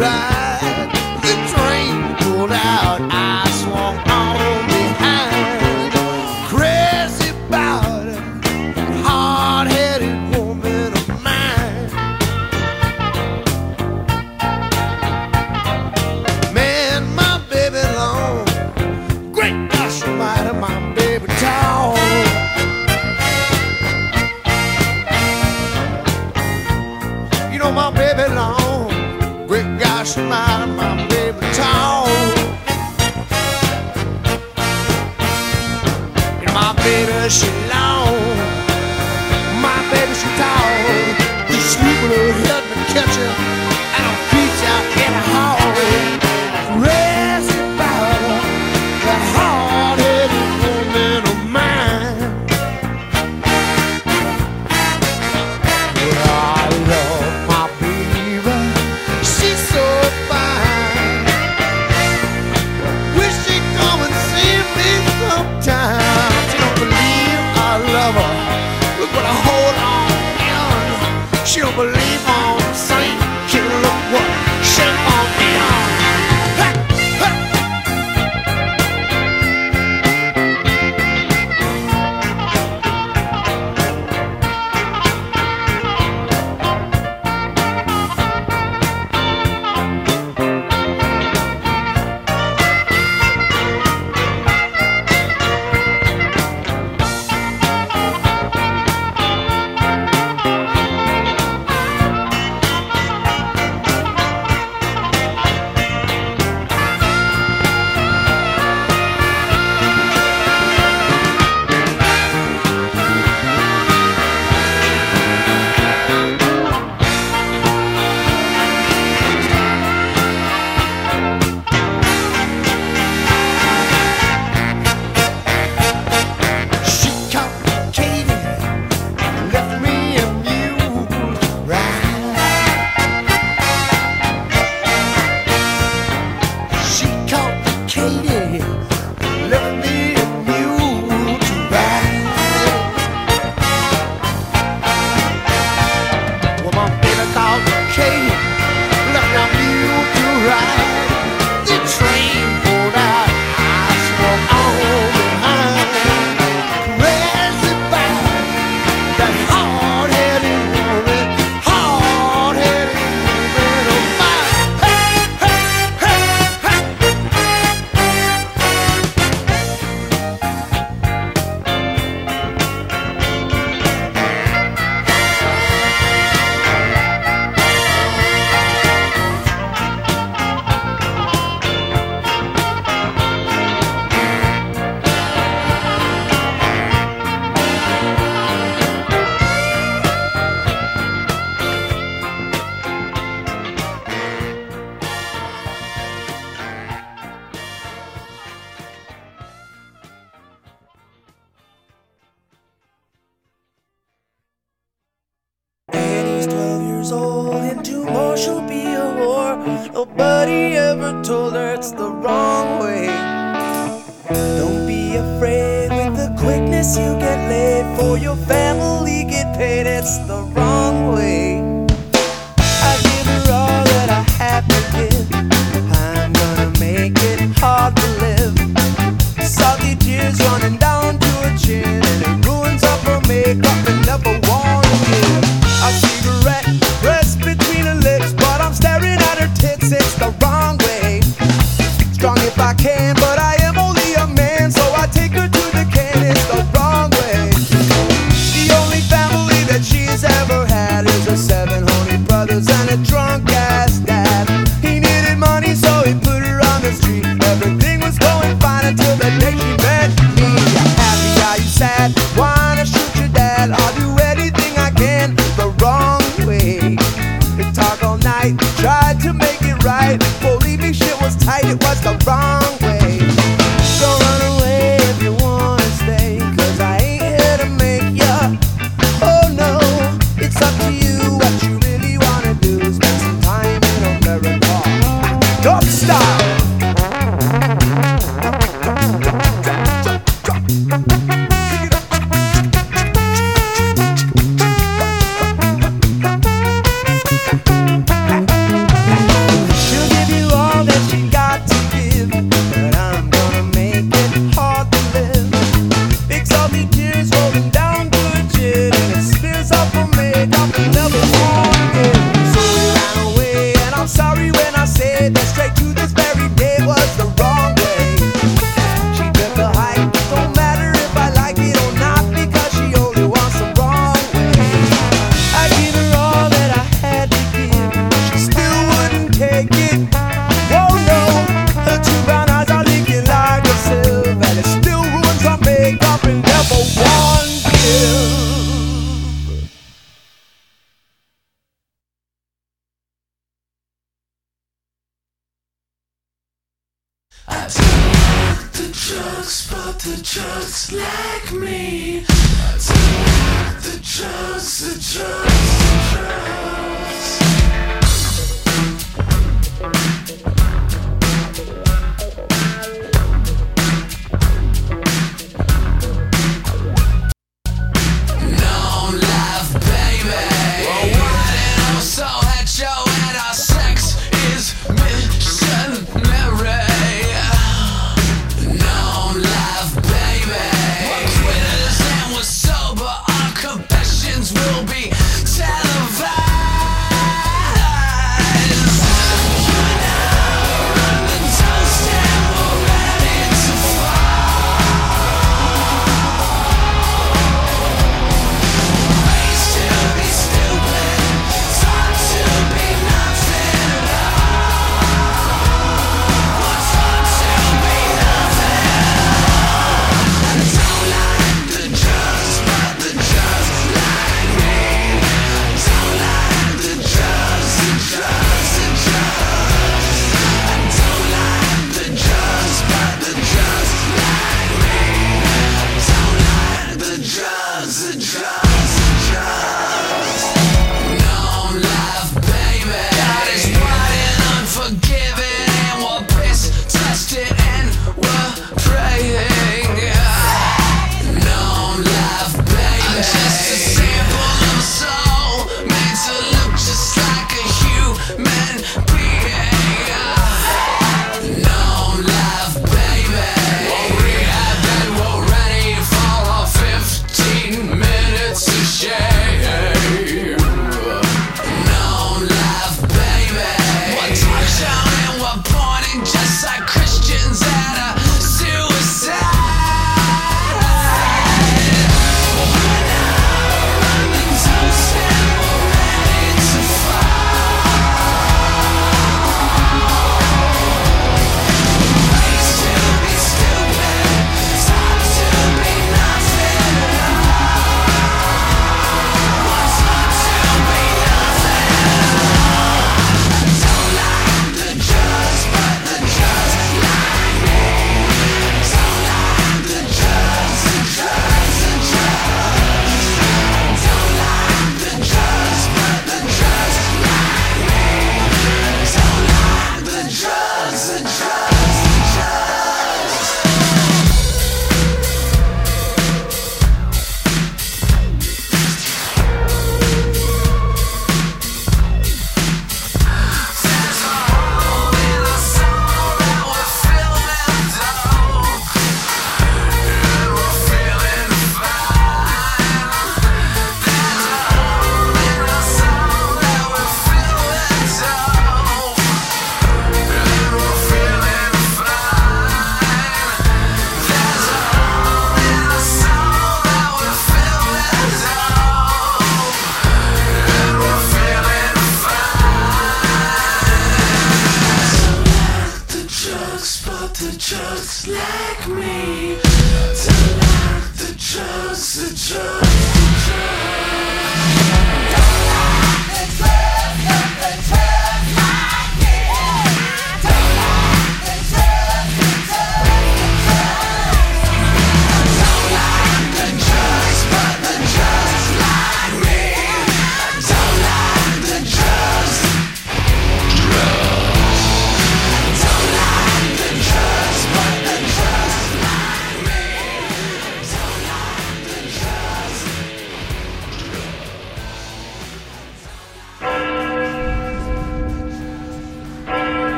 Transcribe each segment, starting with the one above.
natural.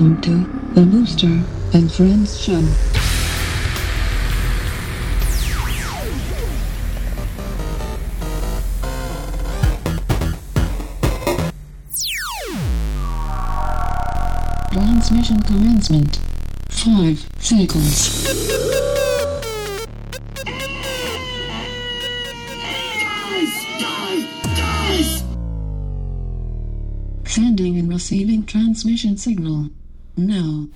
Welcome to the Booster and Friends Show. Transmission commencement. Five seconds. Sending and receiving transmission signal. Now.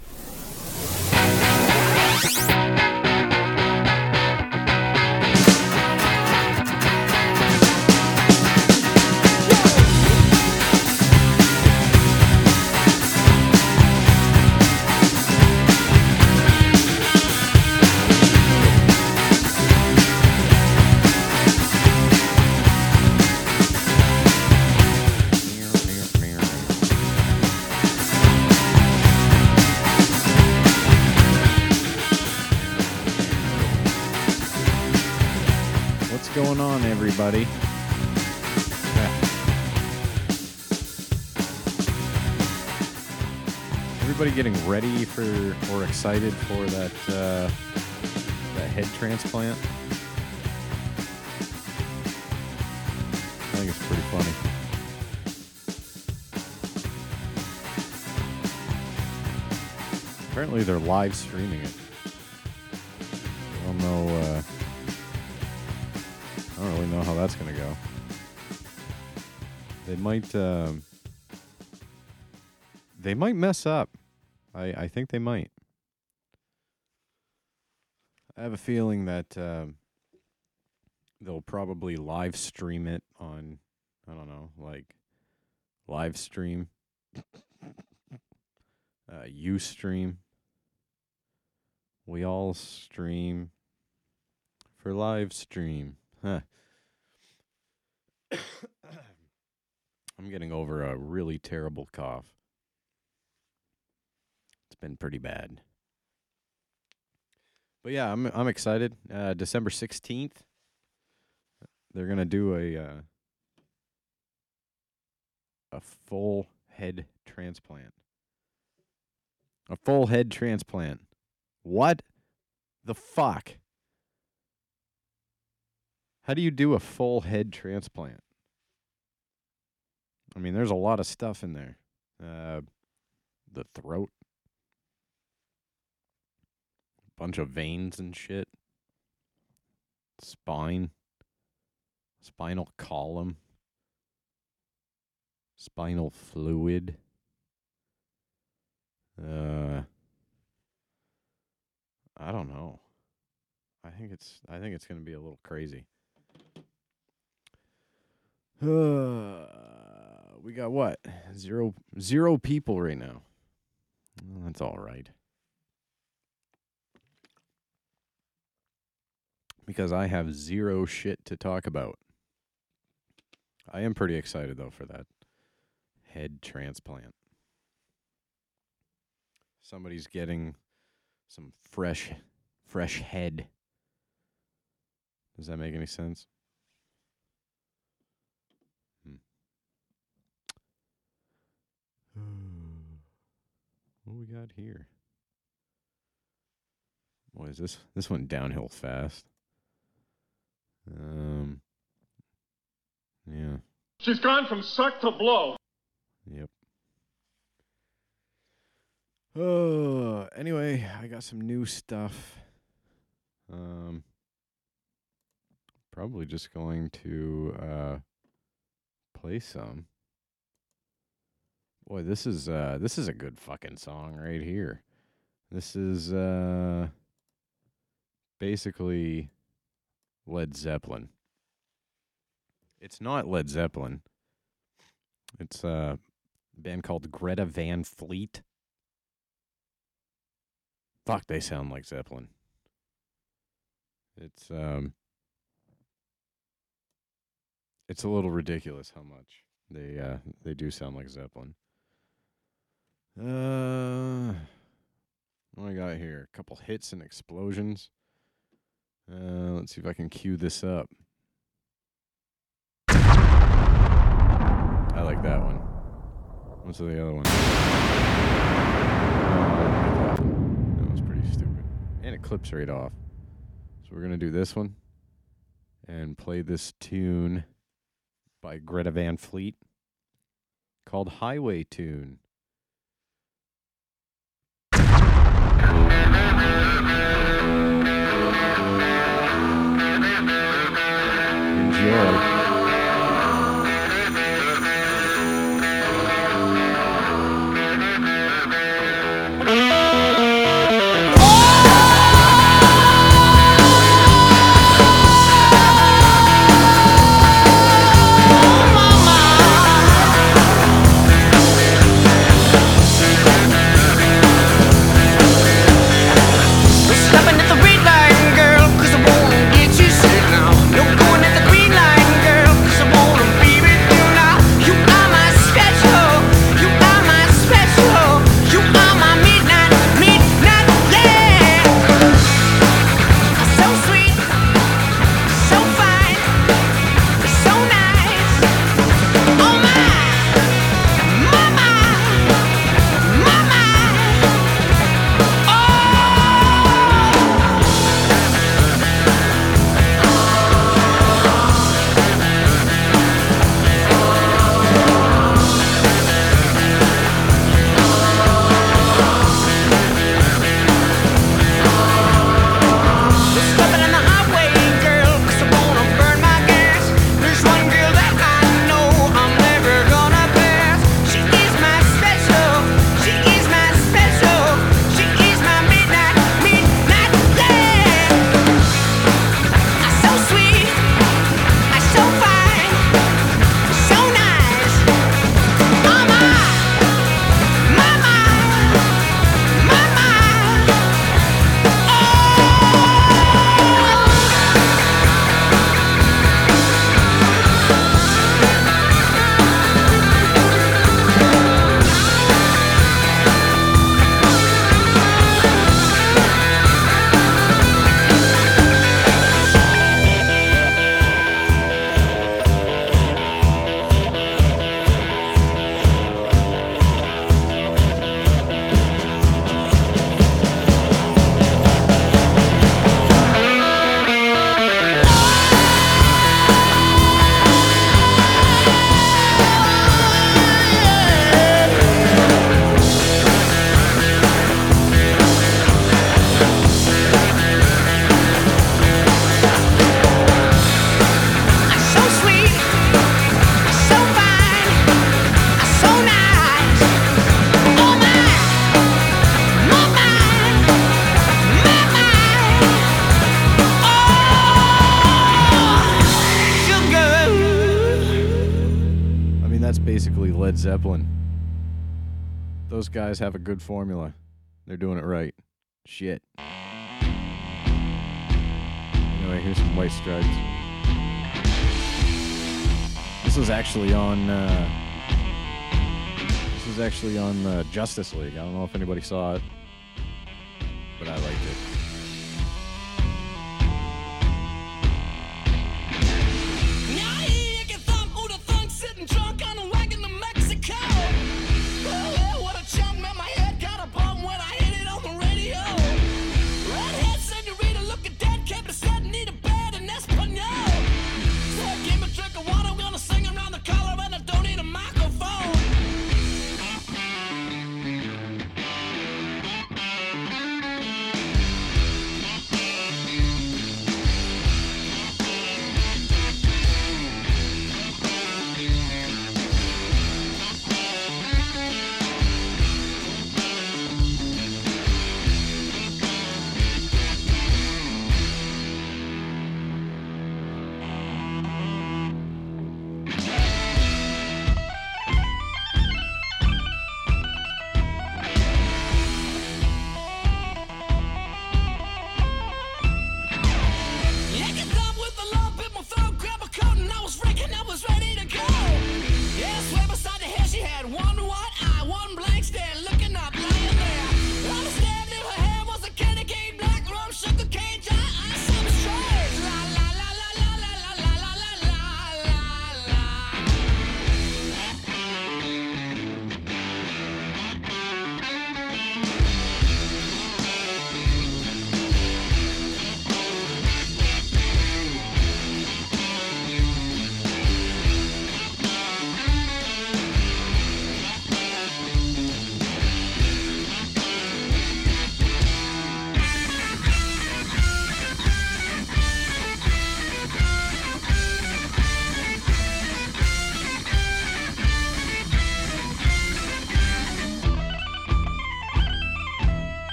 Ready for or excited for that uh, that head transplant? I think it's pretty funny. Apparently, they're live streaming it. I don't know. Uh, I don't really know how that's gonna go. They might. Um, they might mess up. I I think they might. I have a feeling that um, they'll probably live stream it on. I don't know, like live stream, uh, you stream. We all stream for live stream. Huh. I'm getting over a really terrible cough. It's been pretty bad. But yeah, I'm I'm excited. Uh, December 16th, they're going to do a uh, a full head transplant. A full head transplant. What the fuck? How do you do a full head transplant? I mean, there's a lot of stuff in there. Uh, the throat, bunch of veins and shit, spine, spinal column, spinal fluid. Uh, I don't know. I think it's I think it's going to be a little crazy. Uh, we got what? Zero zero people right now. Well, that's all right. Because I have zero shit to talk about. I am pretty excited though for that head transplant. Somebody's getting some fresh fresh head. Does that make any sense? Hmm. What we got here? Boy, is this this went downhill fast. Um. Yeah. She's gone from suck to blow. Yep. Oh, anyway, I got some new stuff. Um, probably just going to uh play some. Boy, this is uh this is a good fucking song right here. This is uh basically Led Zeppelin. It's not Led Zeppelin. It's a band called Greta Van Fleet. Fuck, they sound like Zeppelin. It's um it's a little ridiculous how much they uh they do sound like Zeppelin. Uh what I got here? A couple hits and explosions. Uh let's see if I can cue this up. I like that one. What's the other one? Oh, that was pretty stupid. And it clips right off. So we're gonna do this one and play this tune by Greta Van Fleet called Highway Tune. Enjoy. Those guys have a good formula. They're doing it right. Shit. Anyway, here's some White Stripes. This is actually on. Uh, this was actually on uh, Justice League. I don't know if anybody saw it, but I liked it.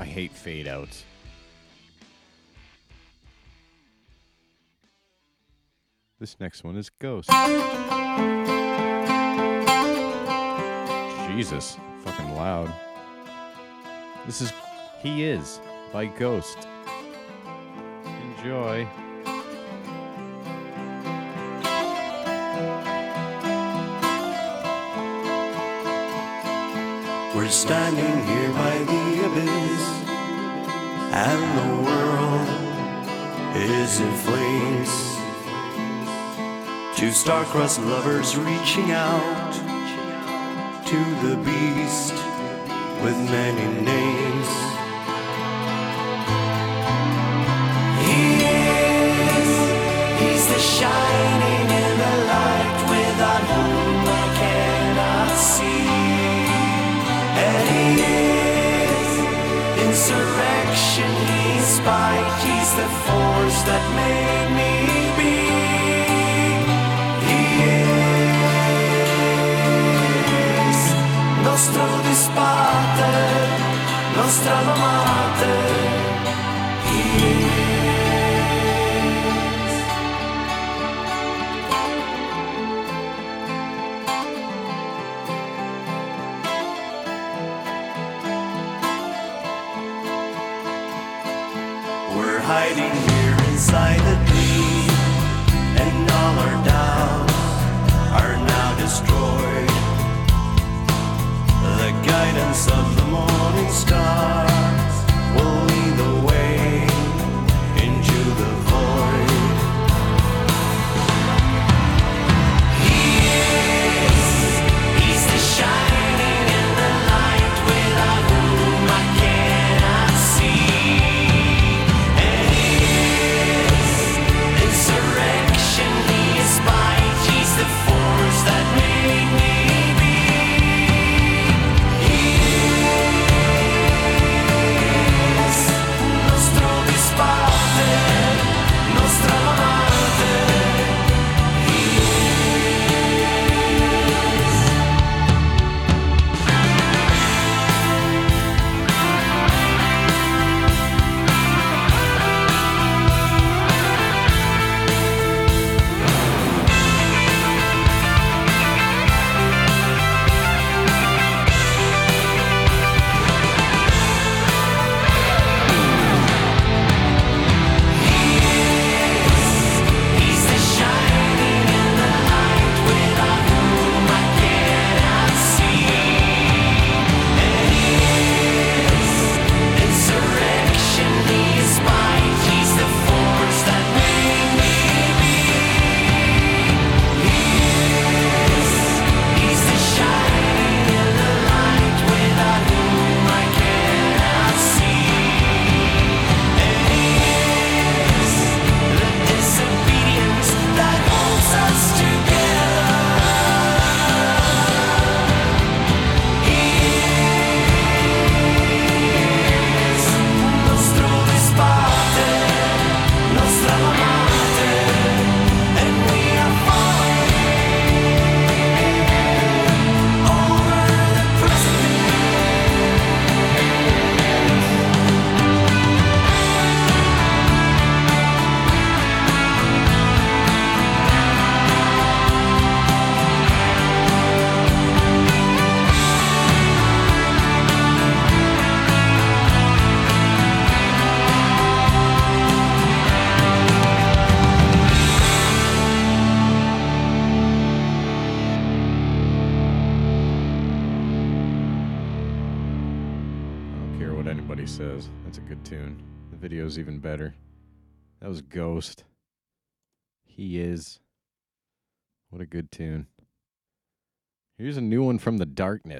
I hate fade outs. This next one is Ghost. Jesus, fucking loud. This is He Is by Ghost. Enjoy. We're standing here by the abyss, and the world is in flames. Two star-crossed lovers reaching out to the beast with many names. spike. He's the force that made me be. He is nostro disparte, nostra amate. He is. here inside the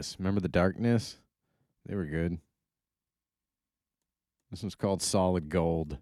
Darkness. Remember the Darkness? They were good. This one's called Solid Gold.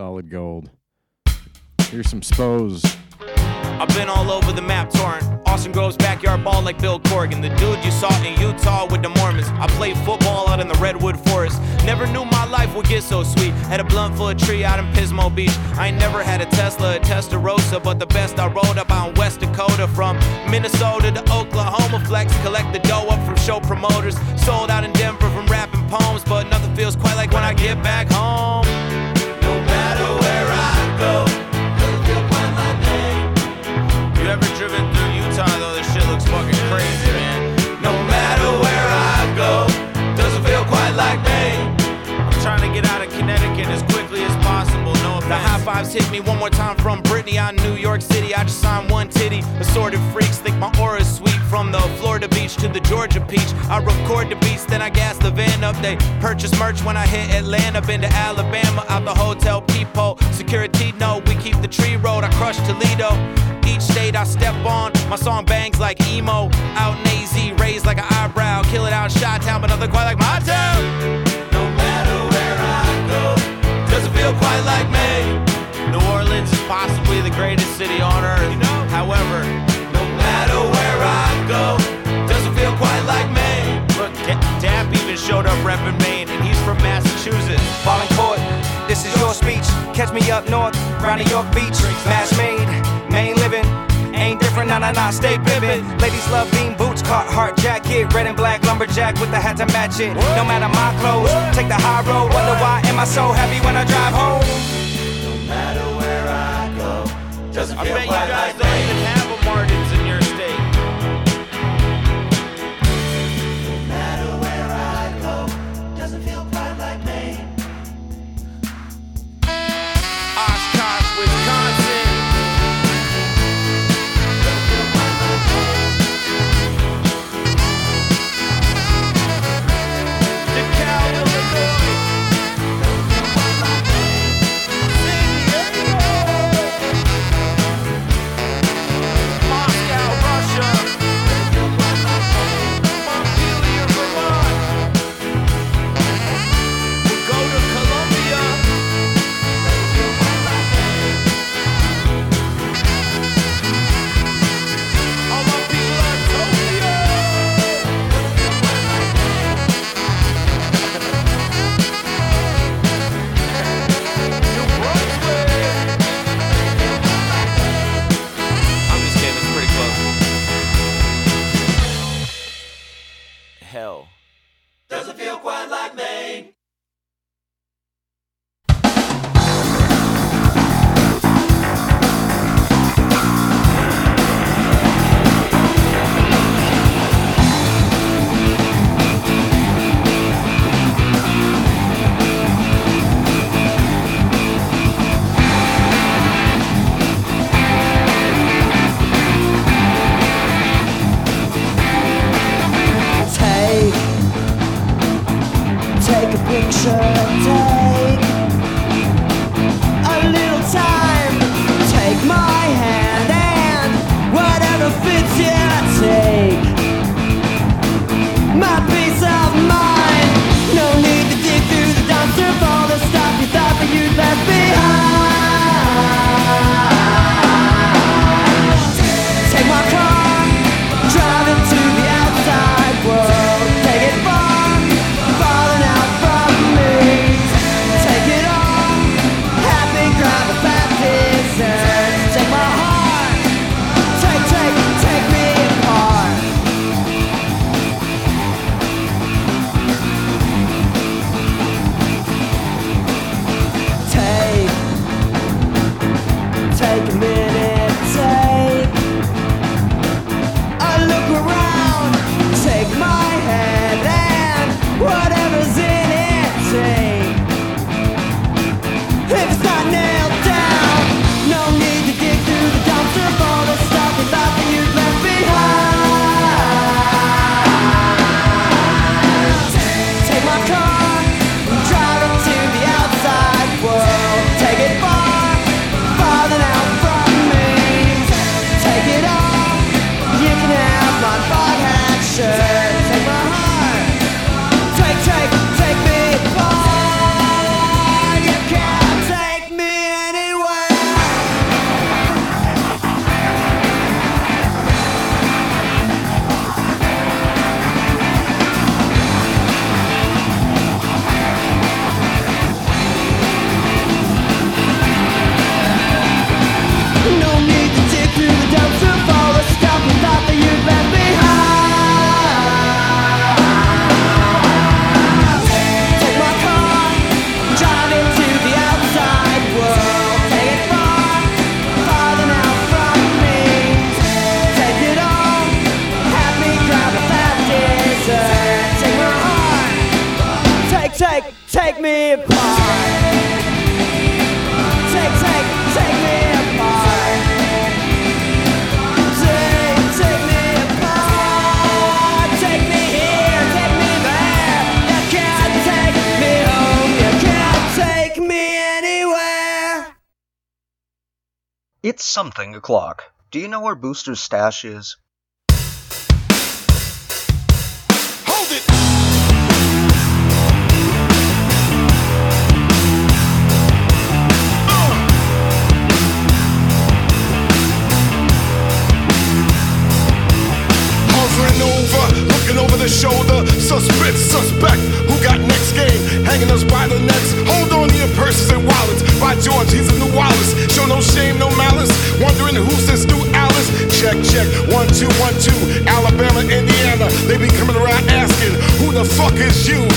Solid gold. Here's some spos. Each state I step on, my song bangs like emo. Out in AZ, raised like an eyebrow. Kill it out, shot town, but nothing quite like my town. No matter where I go, doesn't feel quite like me. New Orleans is possibly the greatest city on earth. You know? However, no matter where I go, doesn't feel quite like me. Look, D- Dap even showed up repping Maine, and he's from Massachusetts. Falling court. This is your speech. Catch me up north, round New York Beach. Mass made, Maine living. Ain't different, nah, nah, nah, stay pimpin'. Ladies love bean boots, Carhartt jacket, red and black lumberjack with the hat to match it. No matter my clothes, take the high road. Wonder why am I so happy when I drive home? No matter where I go, doesn't feel quite like something o'clock. Do you know where Booster's stash is? the fuck is you?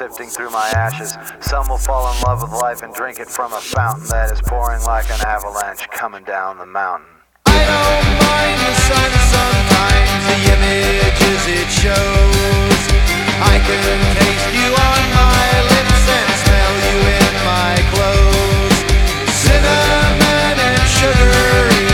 Sifting through my ashes. Some will fall in love with life and drink it from a fountain that is pouring like an avalanche coming down the mountain. mind the sun sometimes, the images it shows. I can taste you on my lips and smell you in my clothes. Cinnamon and sugary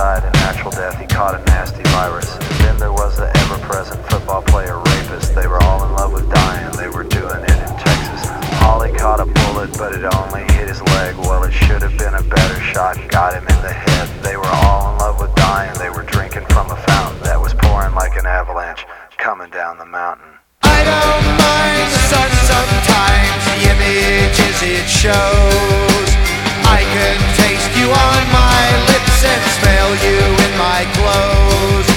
died a natural death. He caught a nasty virus. Then there was the ever-present football player rapist. They were all in love with dying. They were doing it in Texas. Holly caught a bullet, but it only hit his leg. Well, it should have been a better shot. Got him in the head. They were all in love with dying. They were drinking from a fountain that was pouring like an avalanche coming down the mountain. I don't mind the sun sometimes, the images it shows. I can taste you on my lips and smell you in my clothes.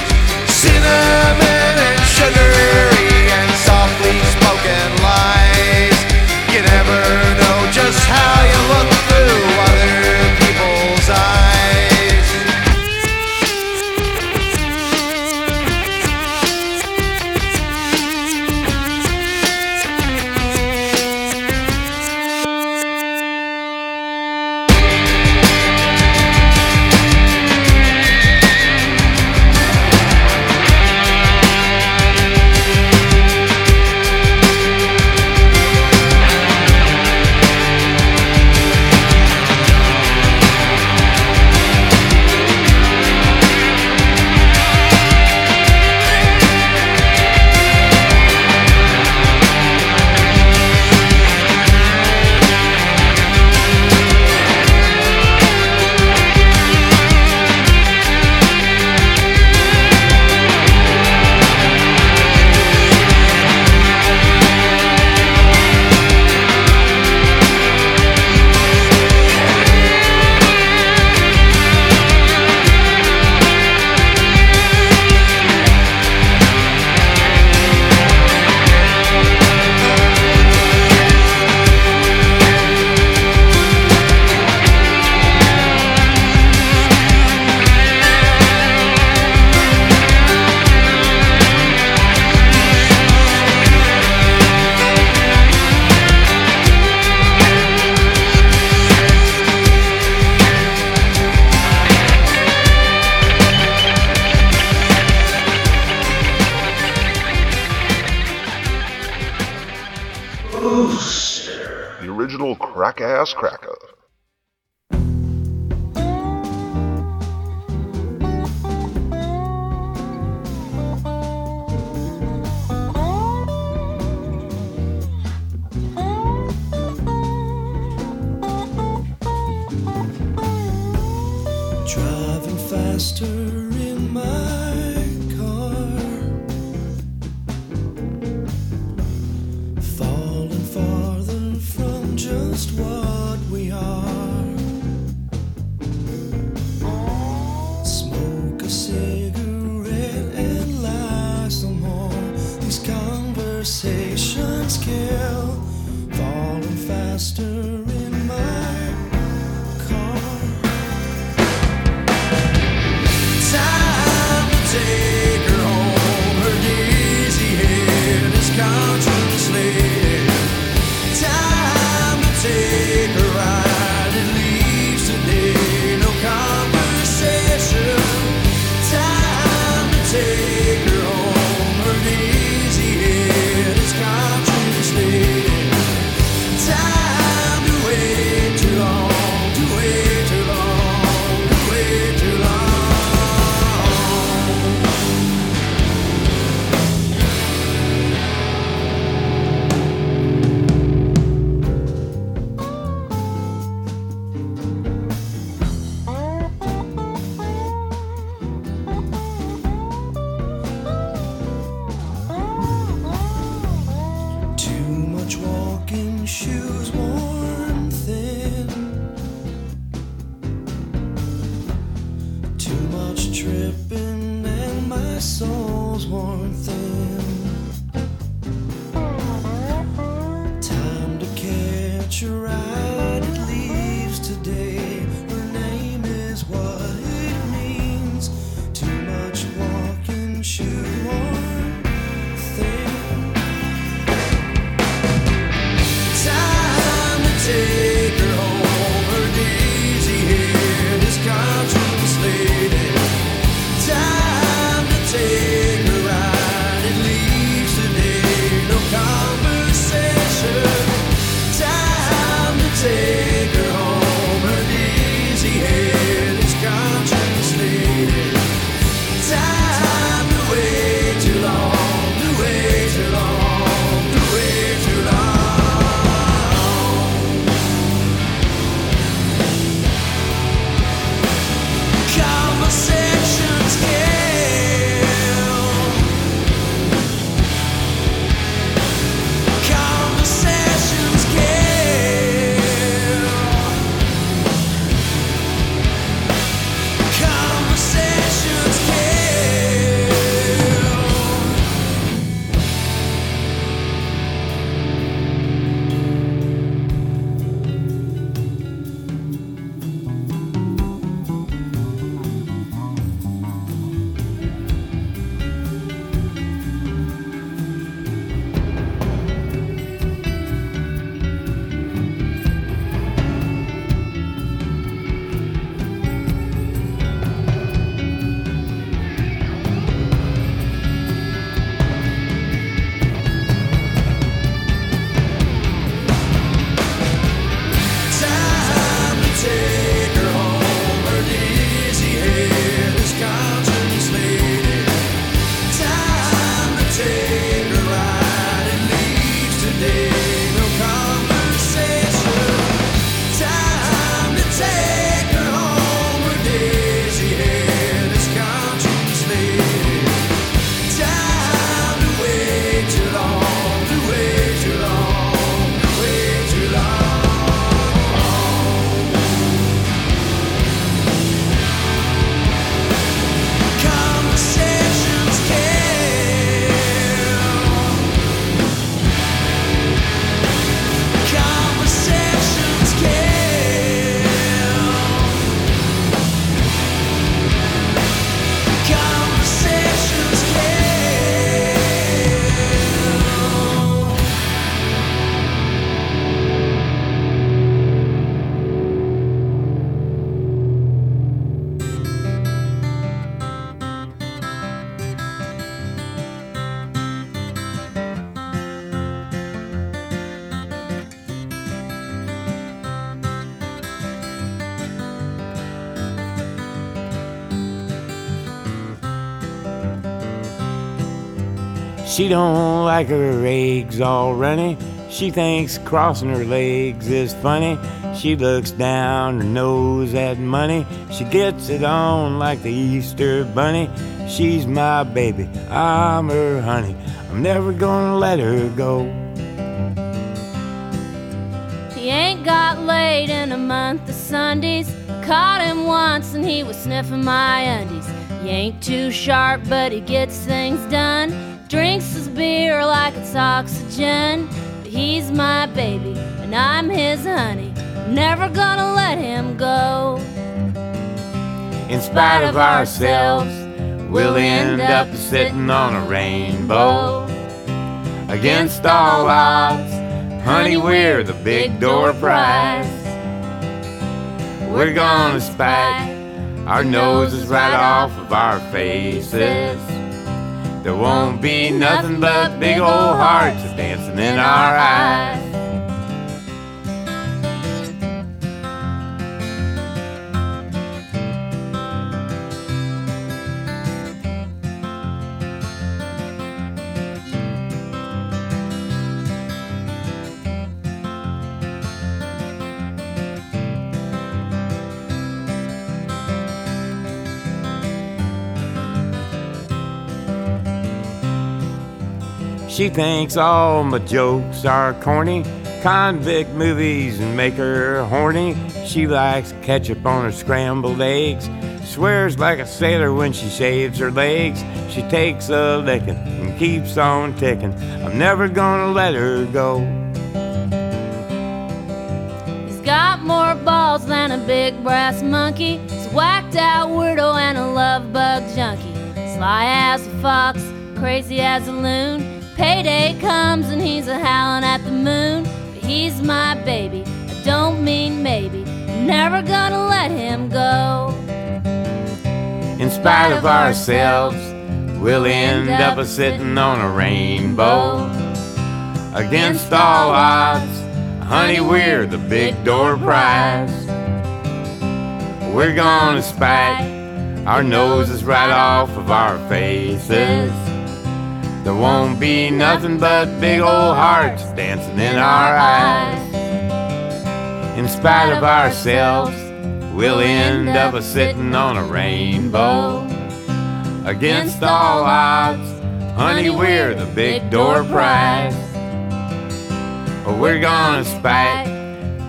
Cinnamon and sugary crack She don't like her eggs all runny. She thinks crossing her legs is funny. She looks down her nose at money. She gets it on like the Easter bunny. She's my baby, I'm her honey. I'm never gonna let her go. He ain't got laid in a month of Sundays. Caught him once and he was sniffing my undies. He ain't too sharp, but he gets things oxygen. But he's my baby, and I'm his honey. Never gonna let him go. In spite of ourselves, we'll end up sitting on a rainbow. Against all odds, honey, we're the big door prize. We're gonna spike our noses right off of our faces. There won't be nothing but big old hearts dancing in our eyes. She thinks all my jokes are corny. Convict movies and make her horny. She likes ketchup on her scrambled eggs. Swears like a sailor when she shaves her legs. She takes a licking and keeps on ticking. I'm never gonna let her go. He's got more balls than a big brass monkey. He's whacked out weirdo and a love bug junkie. Sly as a fox, crazy as a loon. Payday comes and he's a howling at the moon. But he's my baby, I don't mean maybe. I'm never gonna let him go. In spite of ourselves, we'll end up a sitting on a rainbow. Against all odds, honey, we're the big door prize. We're gonna spike our noses right off of our faces. There won't be nothing but big old hearts dancing in our eyes. In spite of ourselves, we'll end up a sitting on a rainbow. Against all odds, honey, we're the big door prize. But we're gonna spike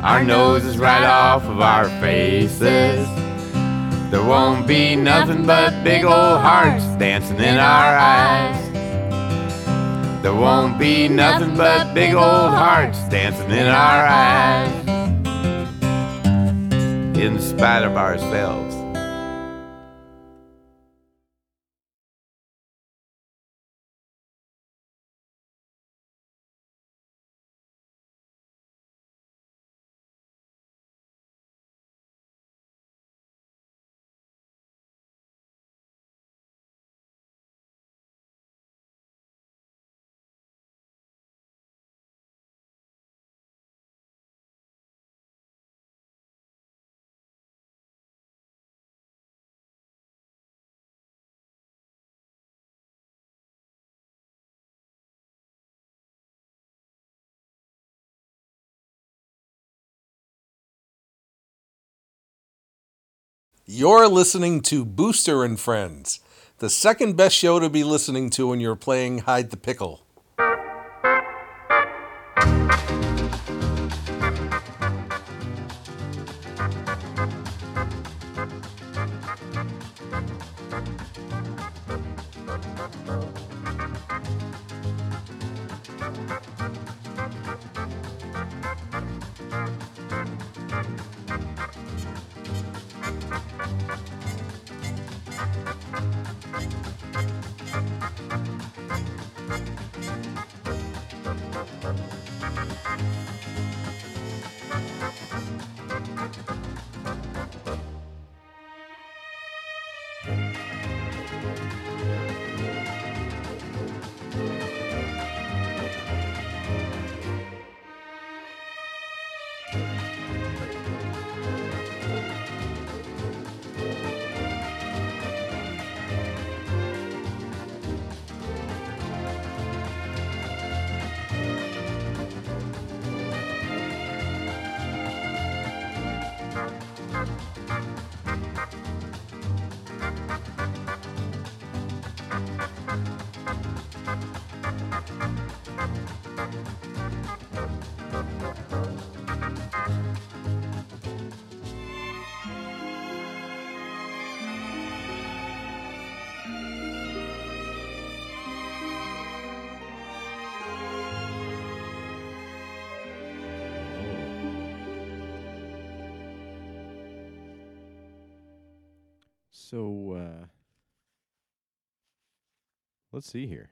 our noses right off of our faces. There won't be nothing but big old hearts dancing in our eyes. There won't be nothing but big old hearts dancing in our eyes. In spite of ourselves. You're listening to Booster and Friends, the second best show to be listening to when you're playing Hide the Pickle. See here.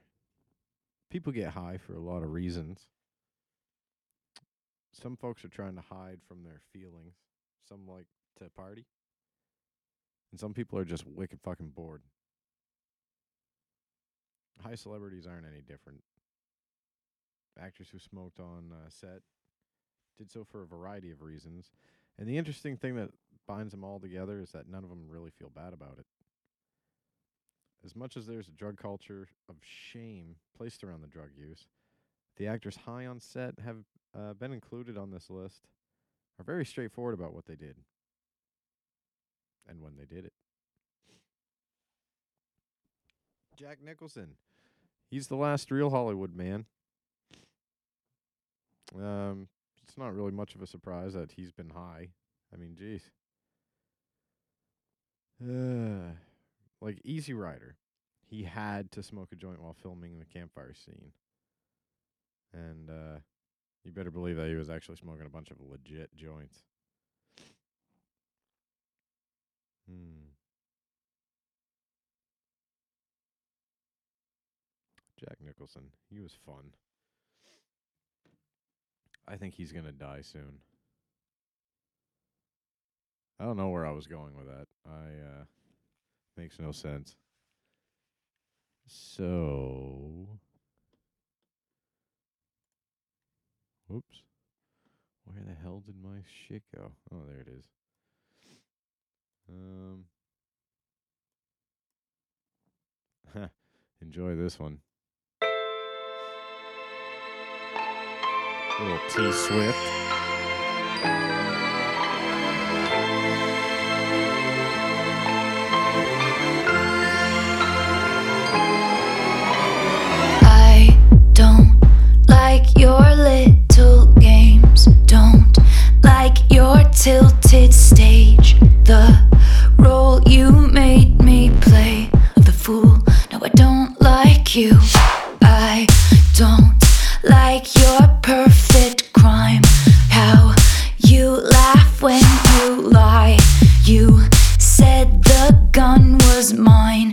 People get high for a lot of reasons. Some folks are trying to hide from their feelings. Some like to party. And some people are just wicked fucking bored. High celebrities aren't any different. Actors who smoked on uh, set did so for a variety of reasons. And the interesting thing that binds them all together is that none of them really feel bad about it. As much as there's a drug culture of shame placed around the drug use, the actors high on set have uh, been included on this list are very straightforward about what they did and when they did it. Jack Nicholson. He's the last real Hollywood man. Um, it's not really much of a surprise that he's been high. I mean, jeez. Uh, like Easy Rider, he had to smoke a joint while filming the campfire scene. And uh, you better believe that he was actually smoking a bunch of legit joints. Hmm. Jack Nicholson, he was fun. I think he's going to die soon. I don't know where I was going with that. I uh makes no sense. So Whoops. Where the hell did my shit go? Oh, there it is. Um Enjoy this one. Little T Swift. Like your little games. Don't like your tilted stage. The role you made me play of the fool. No, I don't like you. I don't like your perfect crime. How you laugh when you lie. You said the gun was mine.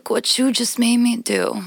Look what you just made me do.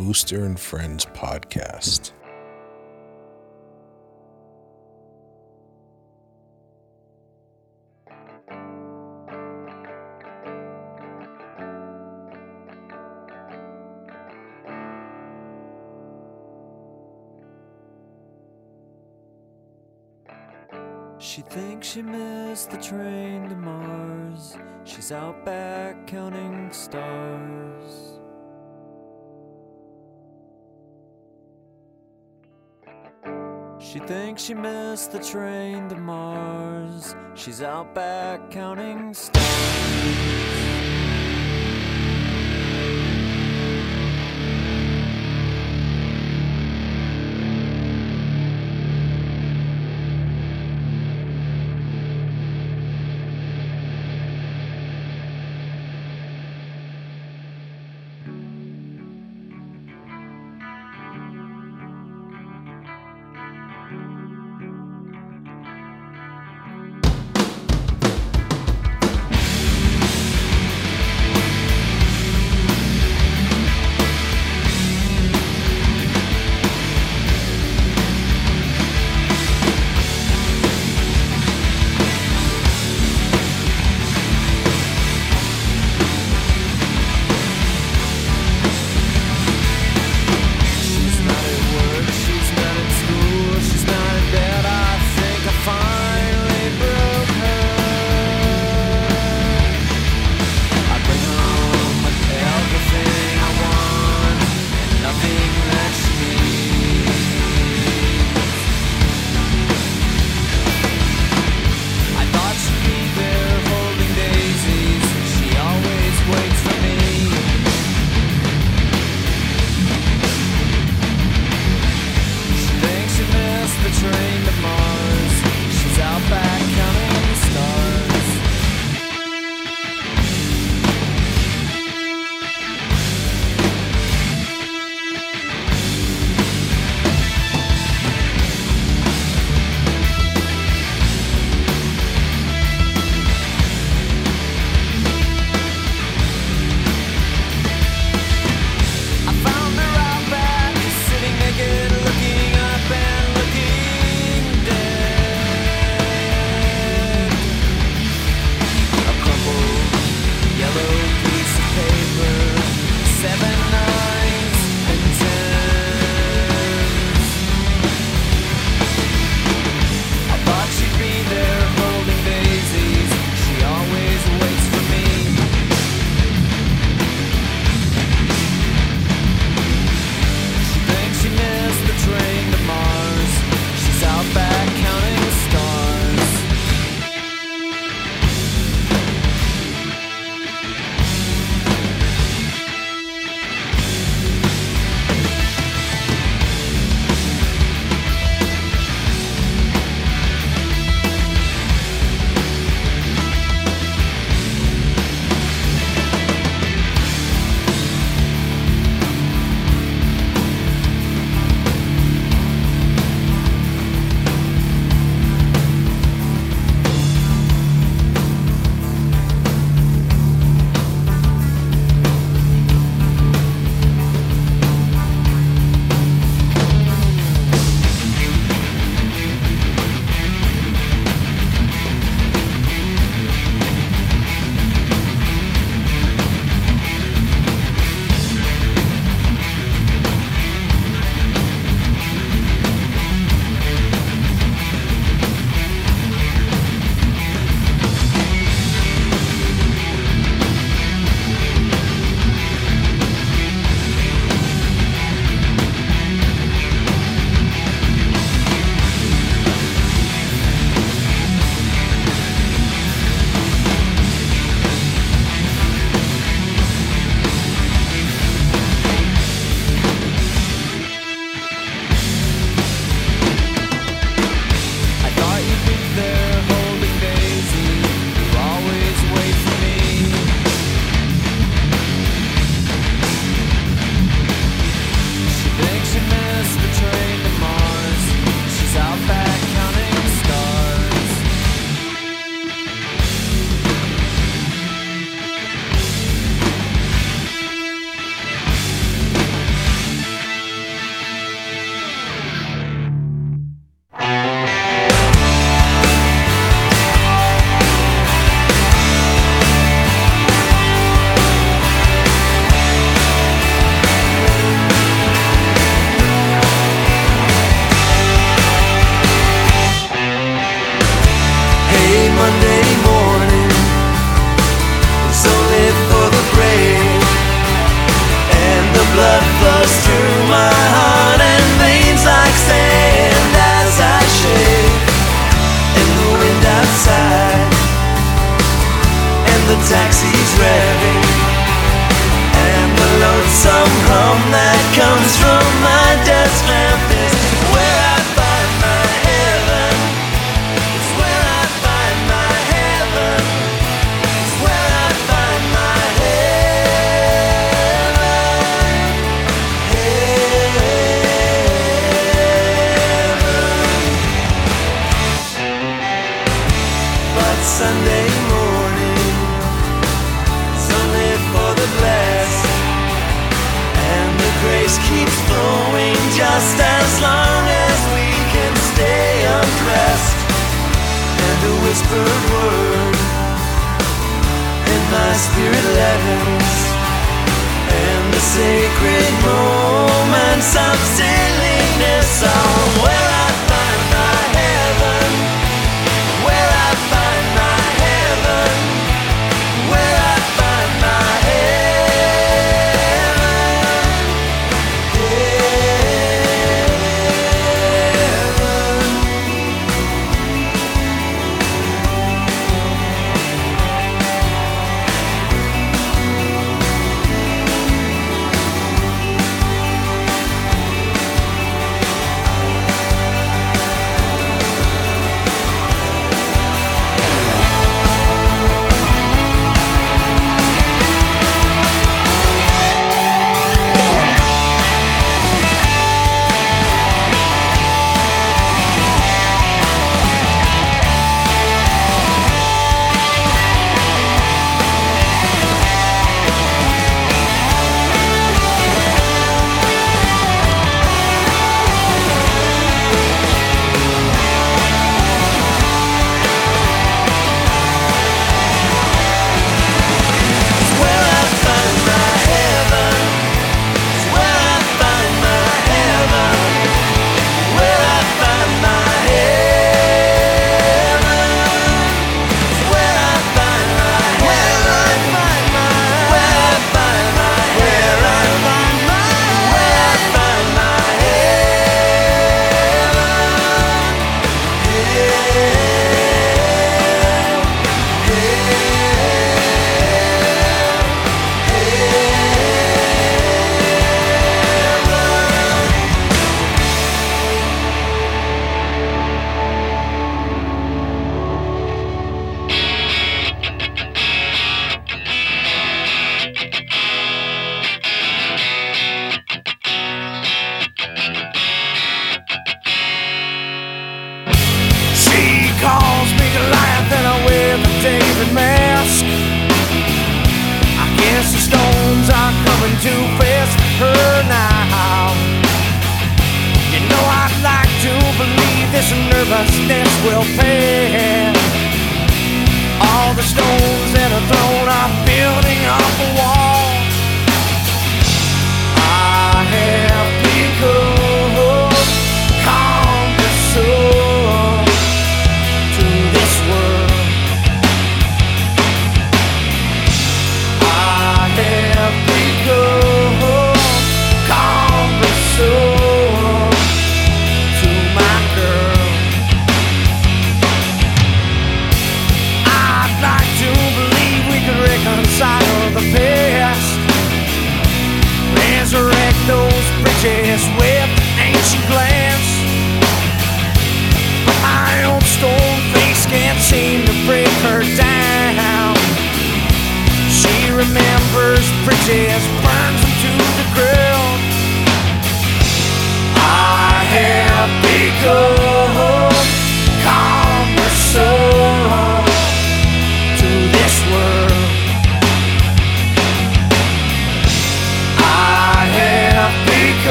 Booster and Friends podcast. She thinks she missed the train to Mars. She's out back counting stars. She thinks she missed the train to Mars. She's out back counting stars.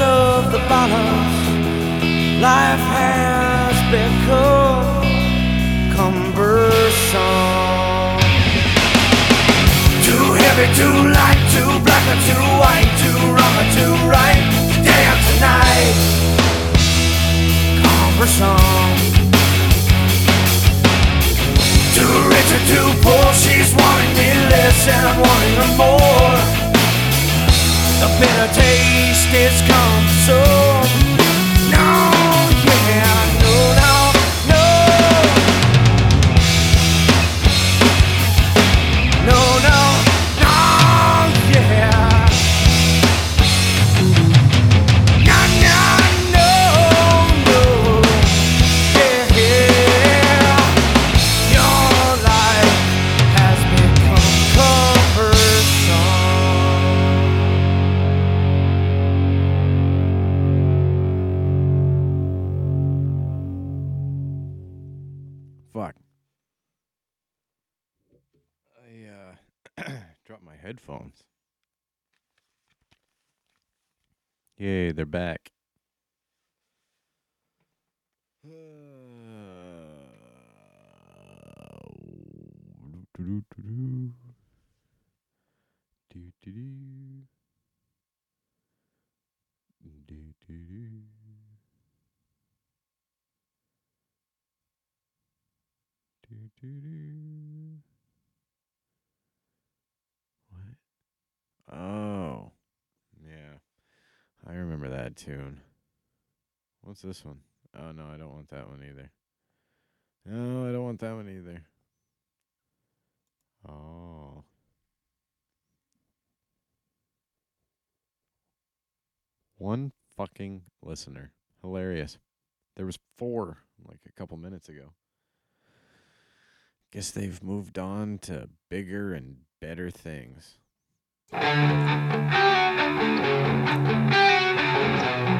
Of the balance, life has become cumbersome. Too heavy, too light, too black or too white, too wrong or too right. Today or tonight. Cumbersome. Too rich or too poor, she's wanting me less and I'm wanting her more. The bitter taste is cumbersome. No, I uh dropped my headphones. Yay, they're back. Do-do-do. Do-do-do. Do-do-do. Oh. Yeah. I remember that tune. What's this one? Oh no, I don't want that one either. No, I don't want that one either. Oh. One fucking listener. Hilarious. There was four like a couple minutes ago. Guess they've moved on to bigger and better things. Thank you.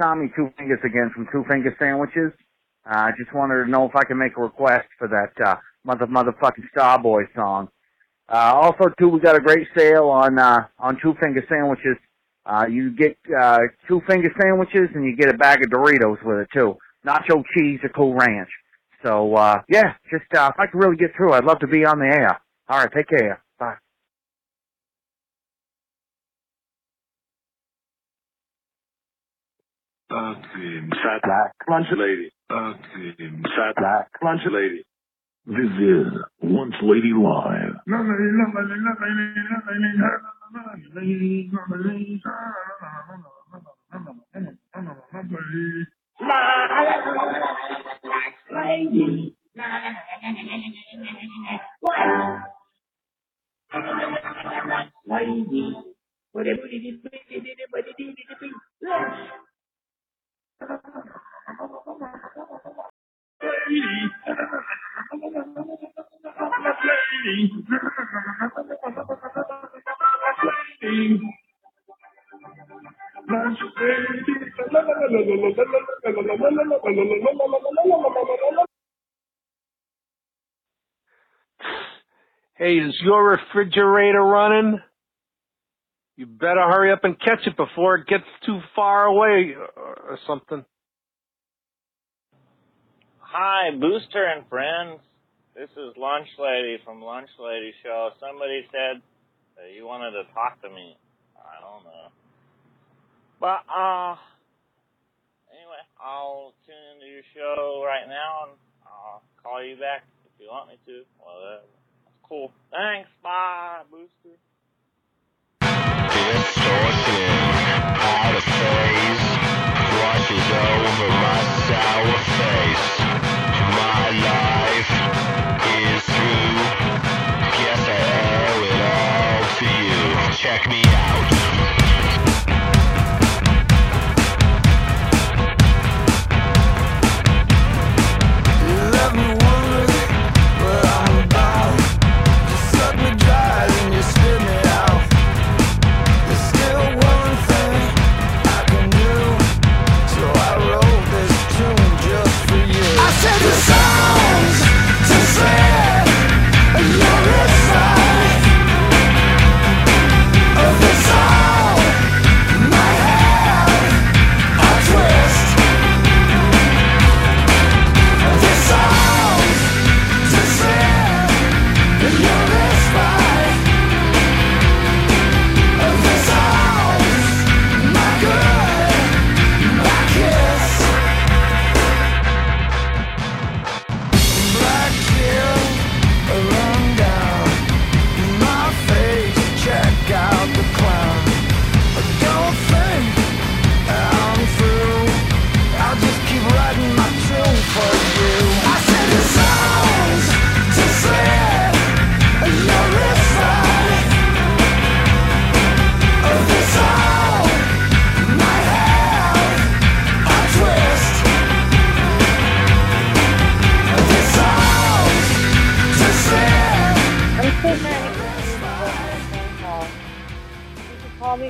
Tommy Two Fingers again from Two Finger Sandwiches. Uh, I just wanted to know if I can make a request for that uh, mother motherfucking Starboy song. Uh, also, too, we got a great sale on uh, on Two Finger Sandwiches. Uh, you get uh, two finger sandwiches and you get a bag of Doritos with it too. Nacho cheese or Cool Ranch. So uh, yeah, just uh, if I could really get through, I'd love to be on the air. All right, take care. Bye. Okay, fat black lunch lady. Okay, fat black lunch lady. This is Lunch Lady Live. Hey, is your refrigerator running? You better hurry up and catch it before it gets too far away or, or something. Hi, Booster and friends. This is Lunch Lady from Lunch Lady Show. Somebody said that you wanted to talk to me. I don't know. But, uh, anyway, I'll tune into your show right now and I'll call you back if you want me to. Whatever. Cool. Thanks. Bye, Booster. Out of phase, washes over my sour face. My life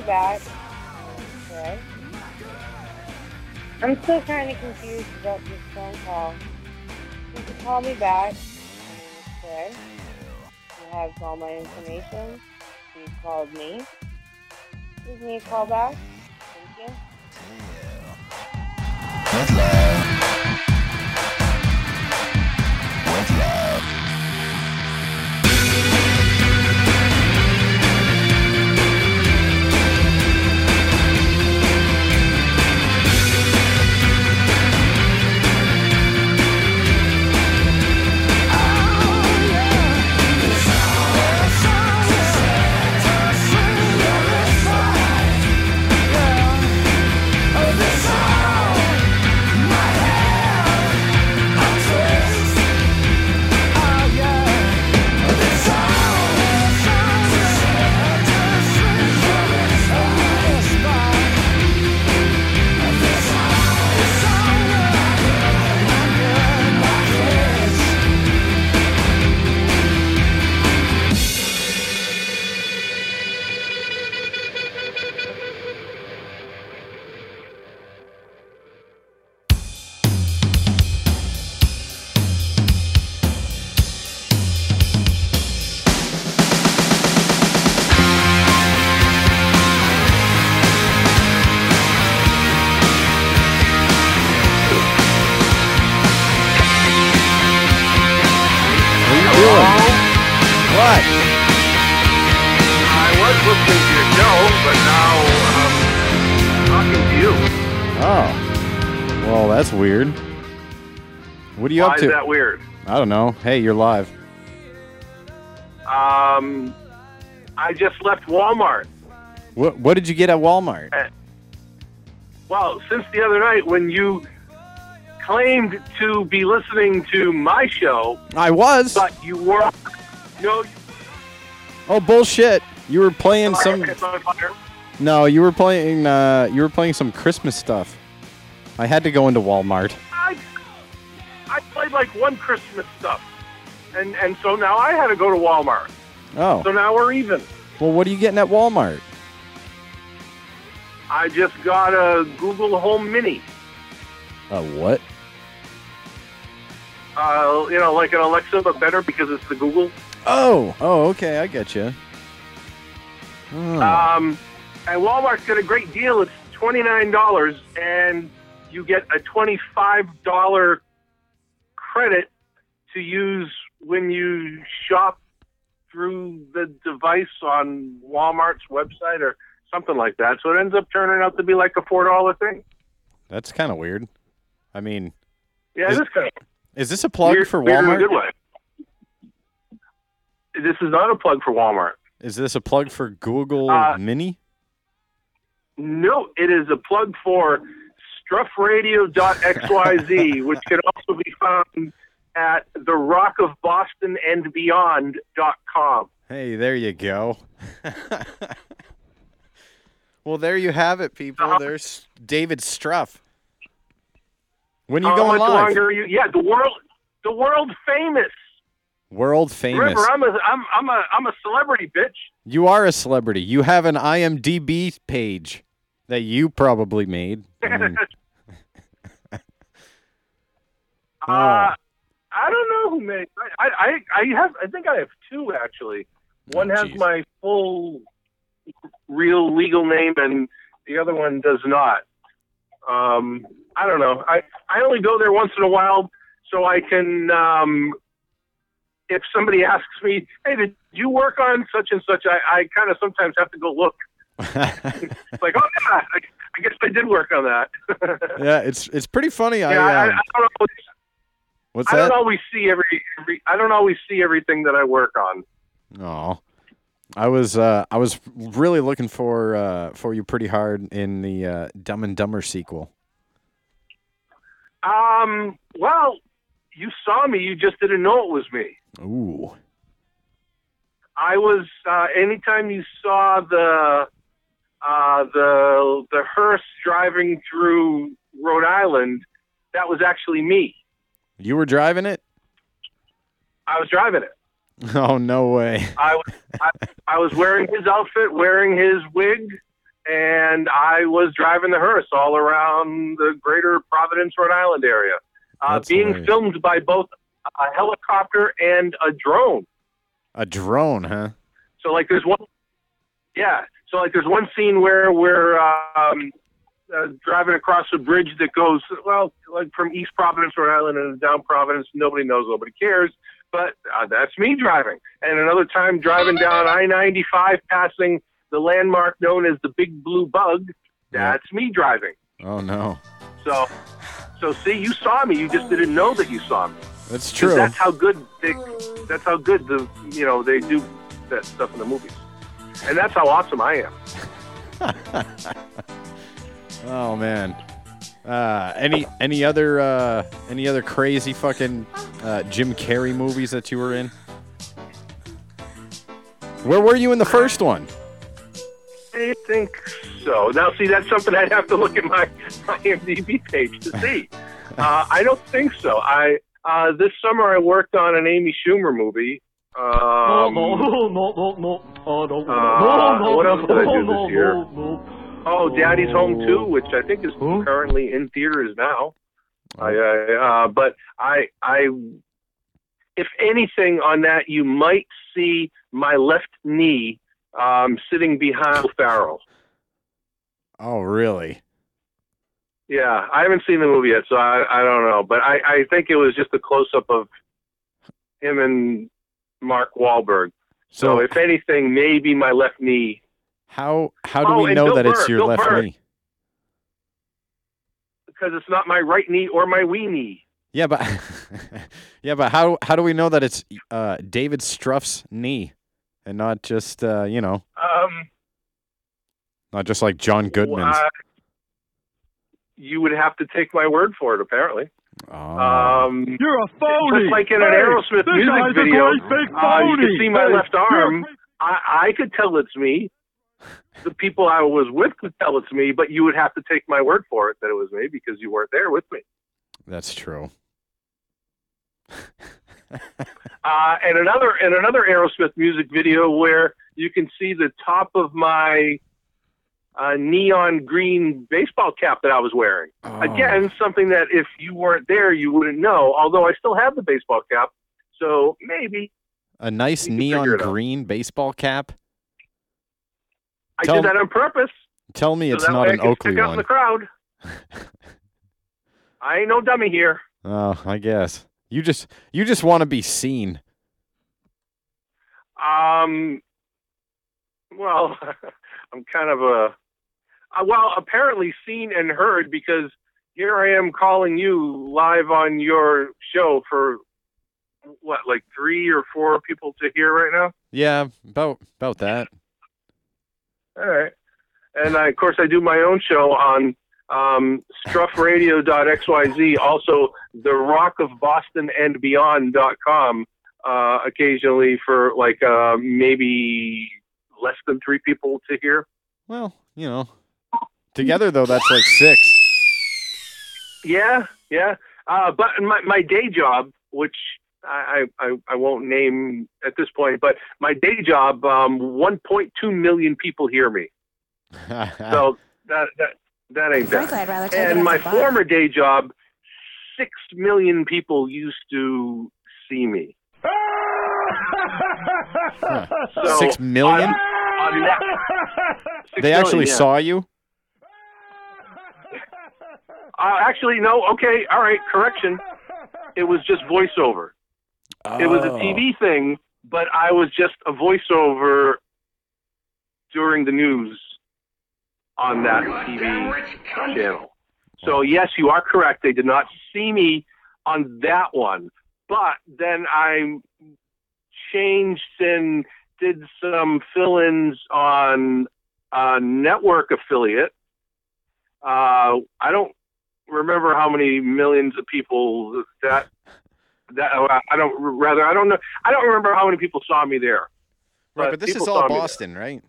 back. Okay. I'm still kind of confused about this phone call. You can call me back. Fred. You have all my information. You called me. Give me a call back. Thank you. With love. You Why up is that weird? I don't know. Hey, you're live. Um, I just left Walmart. What What did you get at Walmart? Uh, Well, since the other night when you claimed to be listening to my show, I was. but you were no. Oh bullshit! You were playing some. On fire. No, you were playing. Uh, you were playing some Christmas stuff. I had to go into Walmart. I, played like one Christmas stuff, and and so now I had to go to Walmart. Oh. So now we're even. Well, what are you getting at Walmart? I just got a Google Home Mini. A what? Uh, you know, like an Alexa, but better because it's the Google. Oh, oh, okay, I get you. Oh. Um, and Walmart's got a great deal. It's twenty nine dollars, and you get a twenty five dollar credit to use when you shop through the device on Walmart's website or something like that. So it ends up turning out to be like a four dollar thing. That's kind of weird. I mean, Yeah, Is- this kind of is this a plug weird, for weird in a Walmart? good way. This is not a plug for Walmart. Is this a plug for Google Uh, Mini? No, it is a plug for struffradio.xyz, which can also be found at the Rock of Boston and Beyond.com. Hey, there you go. well, there you have it, people. Uh-huh. There's David Struff. When you How going much live? longer are you? Yeah, the world, the world famous. World famous. Remember, I'm a, I'm, I'm a, I'm a celebrity, bitch. You are a celebrity. You have an IMDb page that you probably made. I mean, oh, Uh, I don't know who made. I, I, I have. I think I have two actually. One has my full, real legal name, and the other one does not. Um, I don't know. I I only go there once in a while, so I can. Um, if somebody asks me, "Hey, did you work on such and such?" I, I kind of sometimes have to go look. It's like, oh yeah, I, I guess I did work on that. yeah, it's it's pretty funny. yeah, I, I, um, I don't always, what's I that? don't always see every, every. I don't always see everything that I work on. Oh, I was uh, I was really looking for uh, for you pretty hard in the uh, Dumb and Dumber sequel. Um. Well, you saw me. You just didn't know it was me. Ooh. I was. Uh, anytime you saw the uh, the the hearse driving through Rhode Island, that was actually me. You were driving it? I was driving it. Oh no way! I was I, I was wearing his outfit, wearing his wig, and I was driving the hearse all around the greater Providence, Rhode Island area, uh, being hilarious. filmed by both a helicopter and a drone. A drone, huh? So like there's one, yeah. So like there's one scene where we're um, uh, driving across a bridge that goes well like from East Providence, Rhode Island, and down Providence. Nobody knows, nobody cares. But uh, that's me driving. And another time driving down I-95, passing the landmark known as the Big Blue Bug. That's me driving. Oh no, So, so see, you saw me. You just didn't know that you saw me. that's true. That's how good they. That's how good the you know they do that stuff in the movies, and that's how awesome I am. Oh man. Uh, any any other uh, any other crazy fucking uh, Jim Carrey movies that you were in? Where were you in the first one? I think so. Now, see, that's something I'd have to look at my, my IMDb page to see. Uh, I don't think so. I uh, this summer I worked on an Amy Schumer movie. Um, uh, what else did I do this year? Oh, Daddy's Home Too, which I think is currently in theaters now. I, I uh, but I, I, if anything on that, you might see my left knee um, sitting behind Ferrell. Oh really? Yeah, I haven't seen the movie yet, so I, I don't know. But I, I think it was just a close up of him and Mark Wahlberg. So, So- if anything, maybe my left knee. How how do Oh, we know Bill that it's your Bill left Burr. knee? because it's not my right knee or my wee knee. Yeah, but yeah, but how how do we know that it's uh, David Struff's knee and not just uh, you know Um, not just like John Goodman's? uh, you would have to take my word for it, apparently. Oh. Um, You're a phony. Just like in an Aerosmith this music video, uh, you can see my Hey, left arm. I, I could tell it's me. The people I was with could tell it's me, but you would have to take my word for it that it was me because you weren't there with me. That's true. Uh, and another and another Aerosmith music video where you can see the top of my uh, neon green baseball cap that I was wearing. Again, something that if you weren't there, you wouldn't know. Although I still have the baseball cap, so maybe A nice neon green baseball cap. I Tell- did that on purpose. Tell me so it's not an Oakley stick out in one. the crowd. I ain't no dummy here. Oh, I guess you just you just want to be seen. Um, well, I'm kind of a, well, apparently seen and heard because here I am calling you live on your show for what, like three or four people to hear right now? Yeah, about about that. All right. And I, of course, I do my own show on um, struffradio.xyz, also the rock of Boston and beyond.com, uh, occasionally for like uh, maybe less than three people to hear. Well, you know, together though that's like six. Yeah, yeah. Uh, but my, my day job, which I, I, I won't name at this point, but my day job, um, 1.2 million people hear me. so that, that, that ain't bad. Frankly, I'd rather take it and as my a former day job, six million people used to see me. So, Six million? on- on that- six they actually yeah. saw you. Uh, actually, no. Okay, all right. Correction. It was just voiceover. It was a Oh. TV thing, but I was just a voiceover during the news on that TV channel. So yes, you are correct. They did not see me on that one, but then I changed and did some fill-ins on a network affiliate. Uh, I don't remember how many millions of people that that uh, I don't rather I don't know I don't remember how many people saw me there. Right, but this is all saw me there. Boston, right?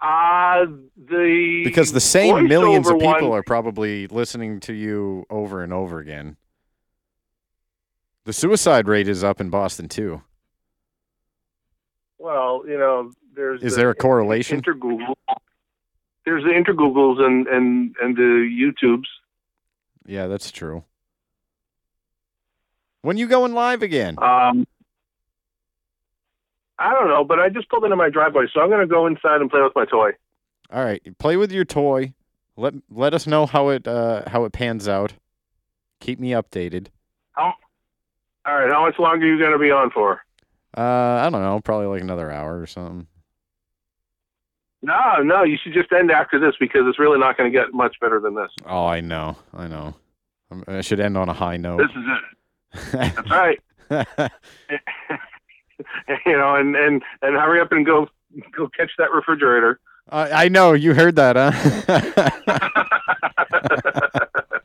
Uh the Because the same millions of people one- are probably listening to you over and over again. The suicide rate is up in Boston too. Well, you know, there's Is the there a correlation? Intergoogle. There's the intergoogles and and and the YouTubes. Yeah, that's true. When you going live again? Um, I don't know, but I just pulled into my driveway, so I'm going to go inside and play with my toy. All right, play with your toy. Let let us know how it uh, how it pans out. Keep me updated. How, all right, how much longer are you going to be on for? Uh, I don't know, probably like another hour or something. No, no, you should just end after this because it's really not going to get much better than this. Oh, I know, I know. Um, I should end on a high note. This is it. That's right. you know, and and and hurry up and go go catch that refrigerator. I I know you heard that, huh?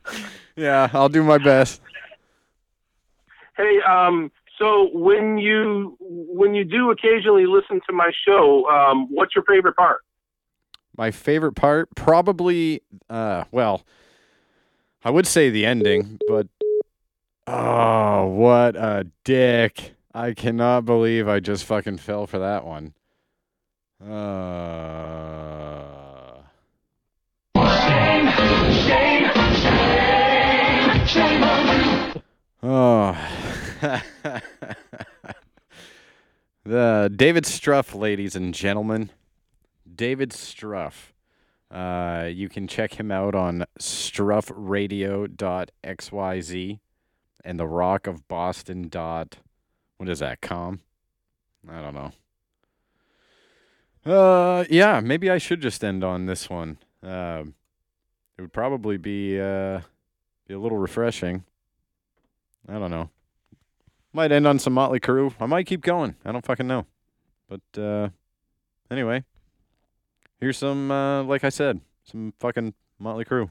yeah, I'll do my best. Hey, um, so when you when you do occasionally listen to my show, um, what's your favorite part? My favorite part, probably, uh, well, I would say the ending, but oh, what a dick! I cannot believe I just fucking fell for that one. Uh, oh, the David Struff, ladies and gentlemen. David Struff. Uh, you can check him out on struffradio.xyz and the rock of boston dot what is that com? I don't know. Uh yeah maybe i should just end on this one. Uh, it would probably be uh be a little refreshing. I don't know. Might end on some Motley Crue. I might keep going. I don't fucking know. But uh, anyway, here's some, uh, like I said, some fucking Motley Crue.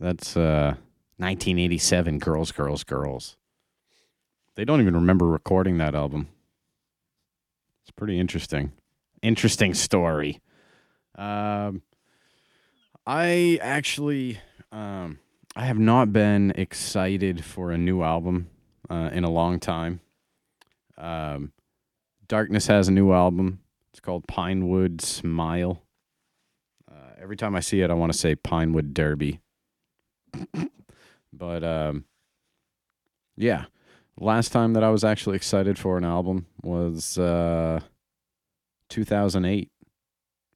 That's uh, 1987 Girls, Girls, Girls. They don't even remember recording that album. It's pretty interesting. Interesting story. Um, I actually, um, I have not been excited for a new album uh, in a long time. Um, Darkness has a new album. It's called Pinewood Smile. Uh, every time I see it, I want to say Pinewood Derby but um, yeah, last time that I was actually excited for an album was uh, 2008,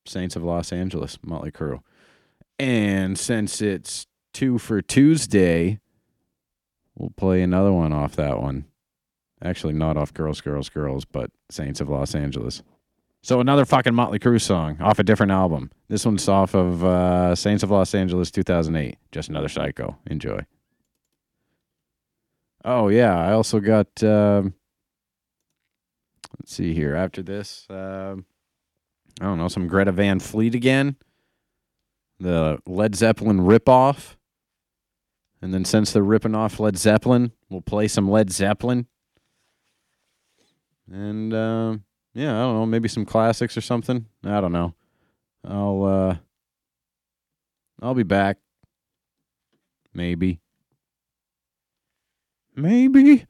Saints of Los Angeles, Motley Crue. And since it's two for Tuesday, we'll play another one off that one. Actually, not off Girls, Girls, Girls, but Saints of Los Angeles. So another fucking Motley Crue song off a different album. This one's off of uh, Saints of Los Angeles 2008. Just another Psycho. Enjoy. Oh yeah, I also got. Um, let's see here. After this, um, I don't know some Greta Van Fleet again. The Led Zeppelin ripoff. And then since they're ripping off Led Zeppelin, we'll play some Led Zeppelin. And uh, yeah, I don't know, maybe some classics or something. I don't know. I'll uh I'll be back. Maybe. Maybe.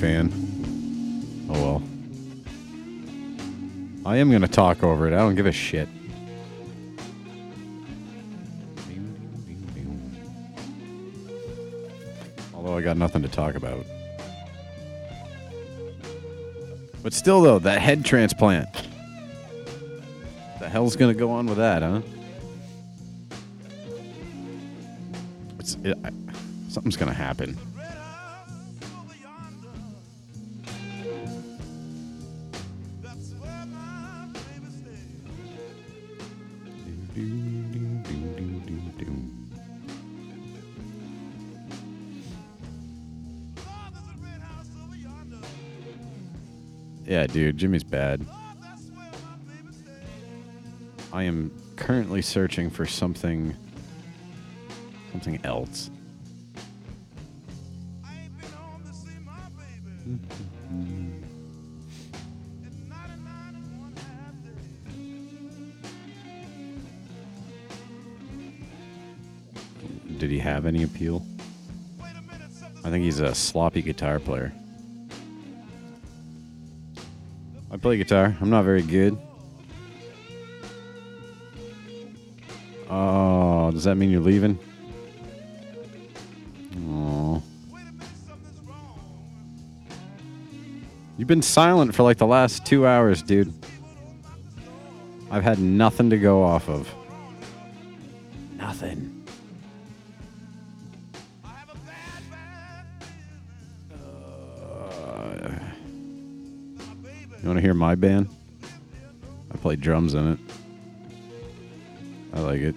Fan. Oh well. I am gonna talk over it. I don't give a shit. Although I got nothing to talk about. But still, though, that head transplant. The hell's gonna go on with that, huh? It's it, I, something's gonna happen. Dude, Jimmy's bad. I am currently searching for something something else. Did he have any appeal? I think he's a sloppy guitar player. I play guitar. I'm not very good. Oh, does that mean you're leaving? Oh. You've been silent for like the last two hours, dude. I've had nothing to go off of. Nothing. You want to hear my band? I play drums in it. I like it.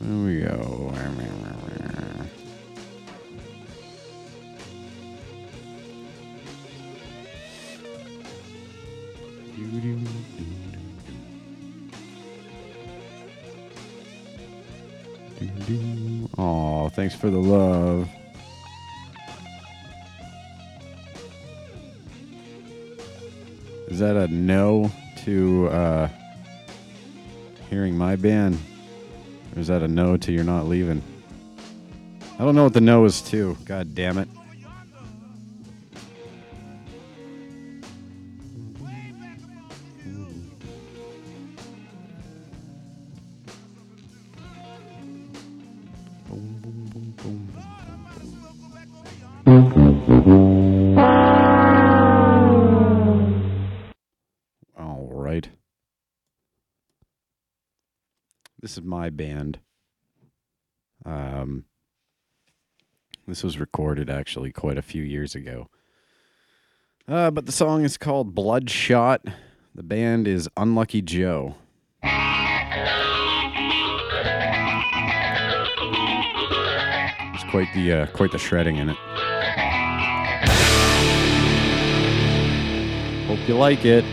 There we go. Oh, thanks for the love. Is that a no to uh, hearing my band? Or is that a no to you're not leaving? I don't know what the no is to. God damn it. This is my band. Um, this was recorded actually quite a few years ago. Uh, but the song is called Bloodshot. The band is Unlucky Joe. It's quite the uh, quite the shredding in it. Hope you like it.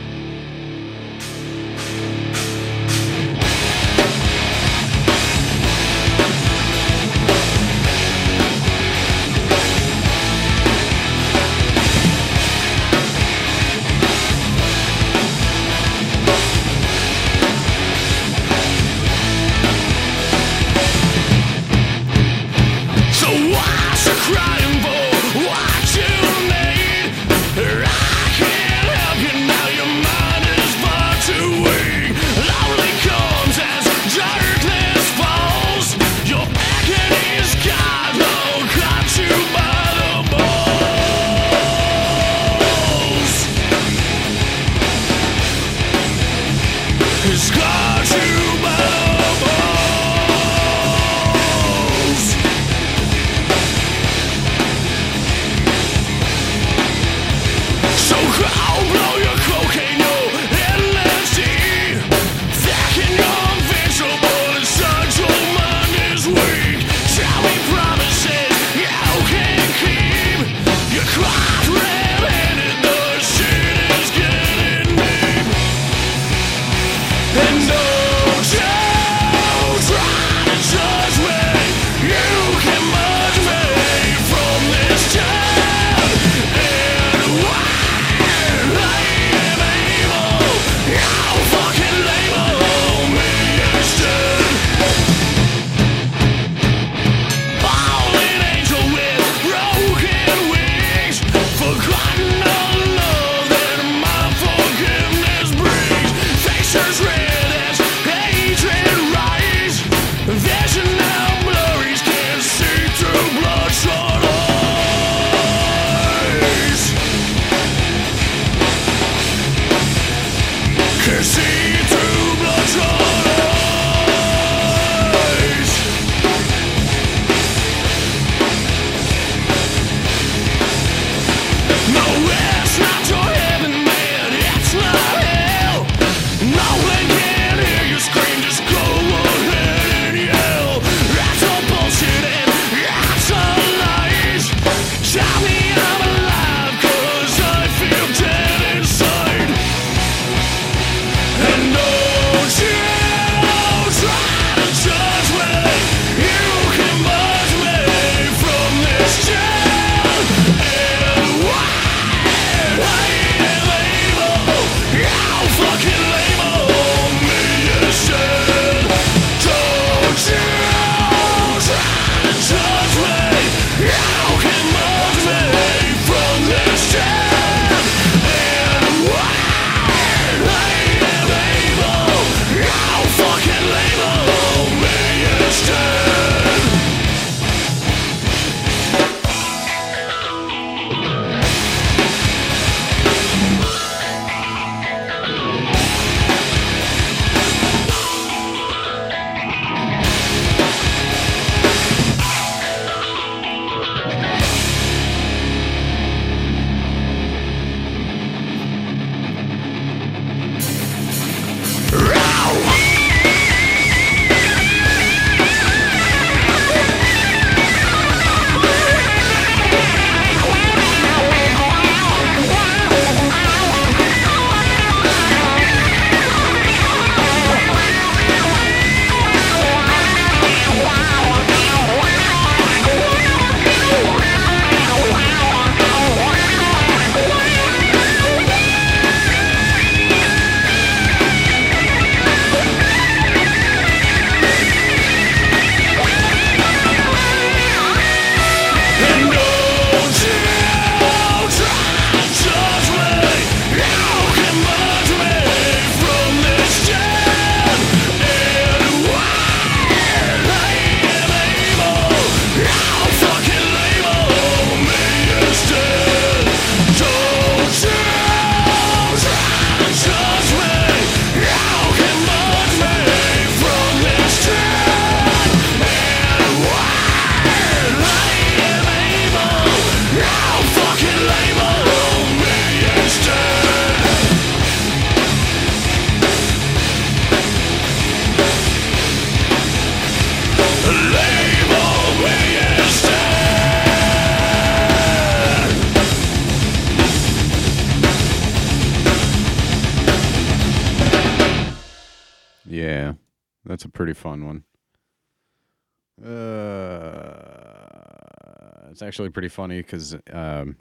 Actually pretty funny because um,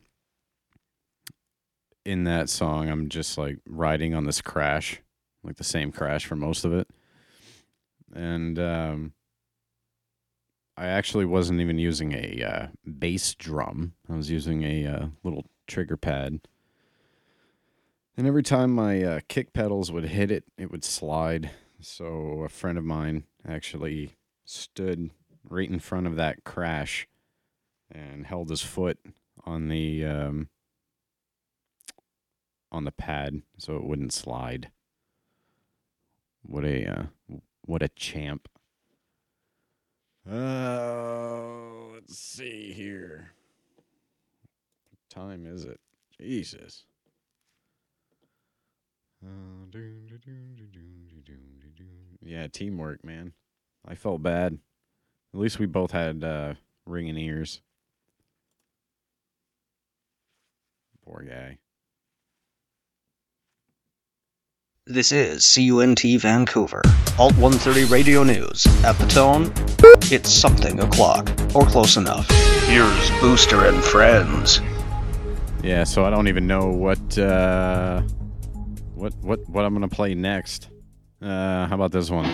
in that song, I'm just like riding on this crash, like the same crash for most of it, and um, I actually wasn't even using a uh, bass drum. I was using a uh, little trigger pad. And every time my uh, kick pedals would hit it, it would slide. So a friend of mine actually stood right in front of that crash and held his foot on the um, on the pad so it wouldn't slide. What a uh, what a champ. Uh, let's see here. What time is it? Jesus. Yeah, teamwork, man. I felt bad. At least we both had uh, ringing ears. Poor guy. This is CUNT Vancouver, Alt 130 Radio News. At the tone, it's something o'clock, or close enough. Here's Booster and Friends. Yeah, so I don't even know what uh, what what what I'm gonna play next. Uh, how about this one?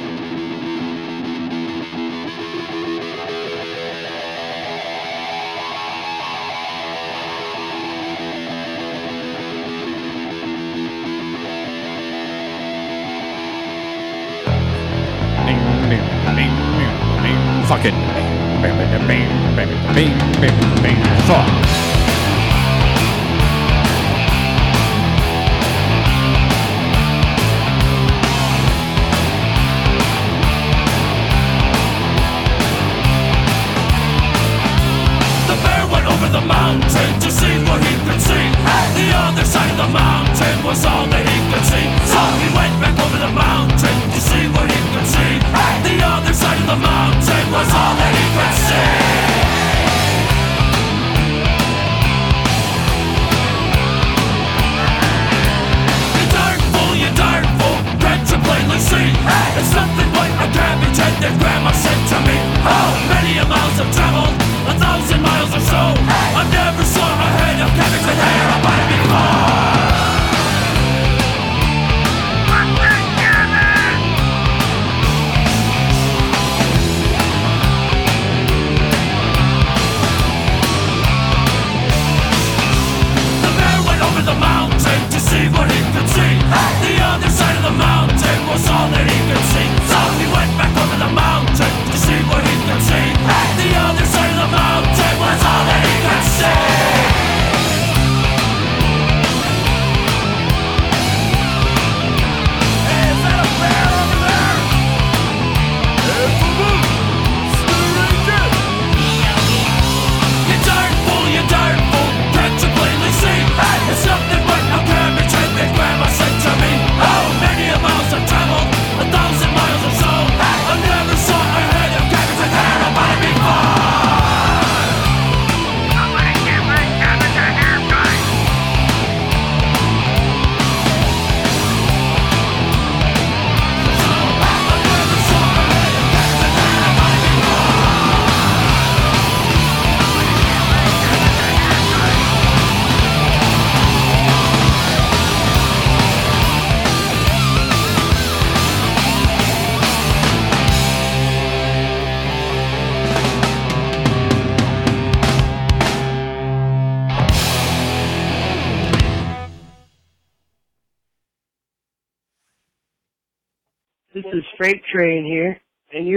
Fucking fuck.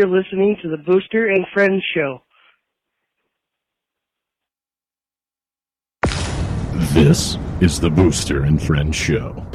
Listening to the Booster and Friends Show. This is the Booster and Friends Show.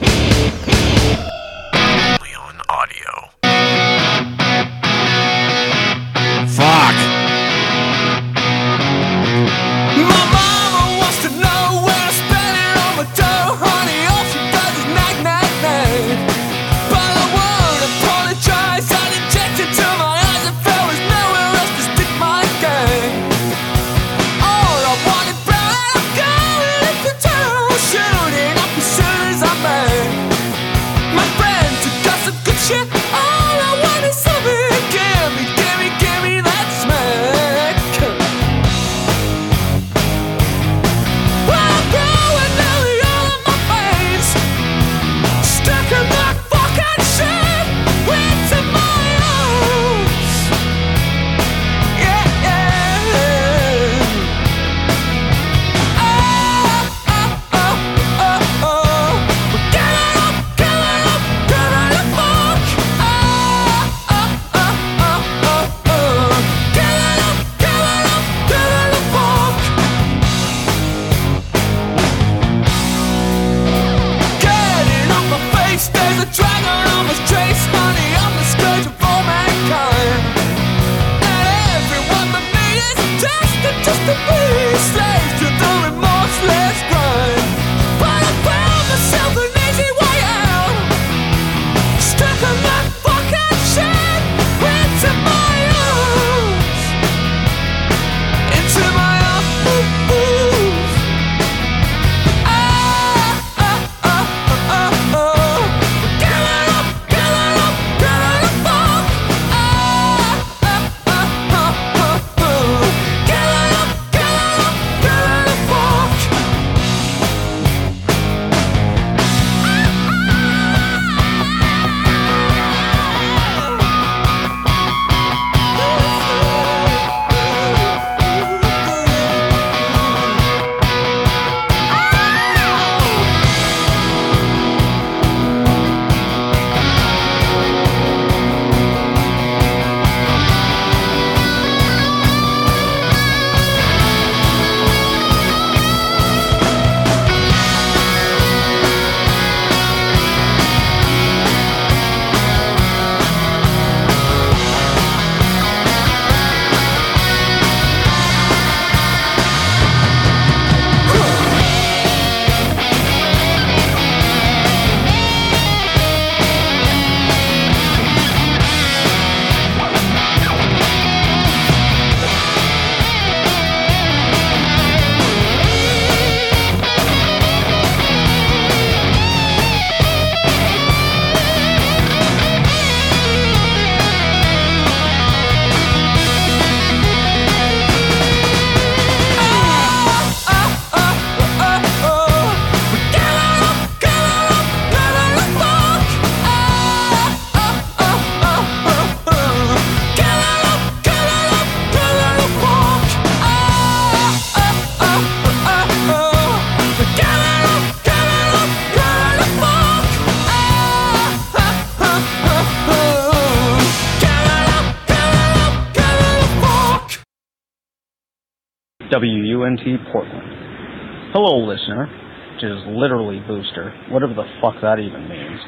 WUNT Portland. Hello, listener, which is literally booster, whatever the fuck that even means.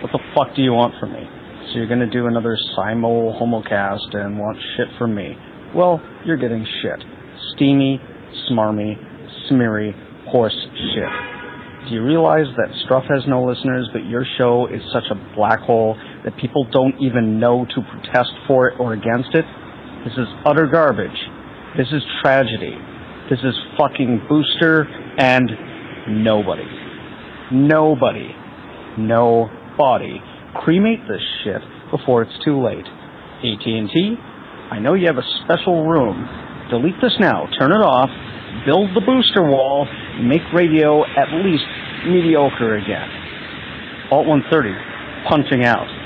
What the fuck do you want from me? So you're gonna do another Simo homocast and want shit from me? Well, you're getting shit. Steamy, smarmy, smeary, horse shit. Do you realize that Struff has no listeners, but your show is such a black hole that people don't even know to protest for it or against it? This is utter garbage. This is tragedy. This is fucking Booster and nobody. Nobody. Nobody. Cremate this shit before it's too late. AT&T, I know you have a special room. Delete this now. Turn it off. Build the booster wall. Make radio at least mediocre again. Alt 130, punching out.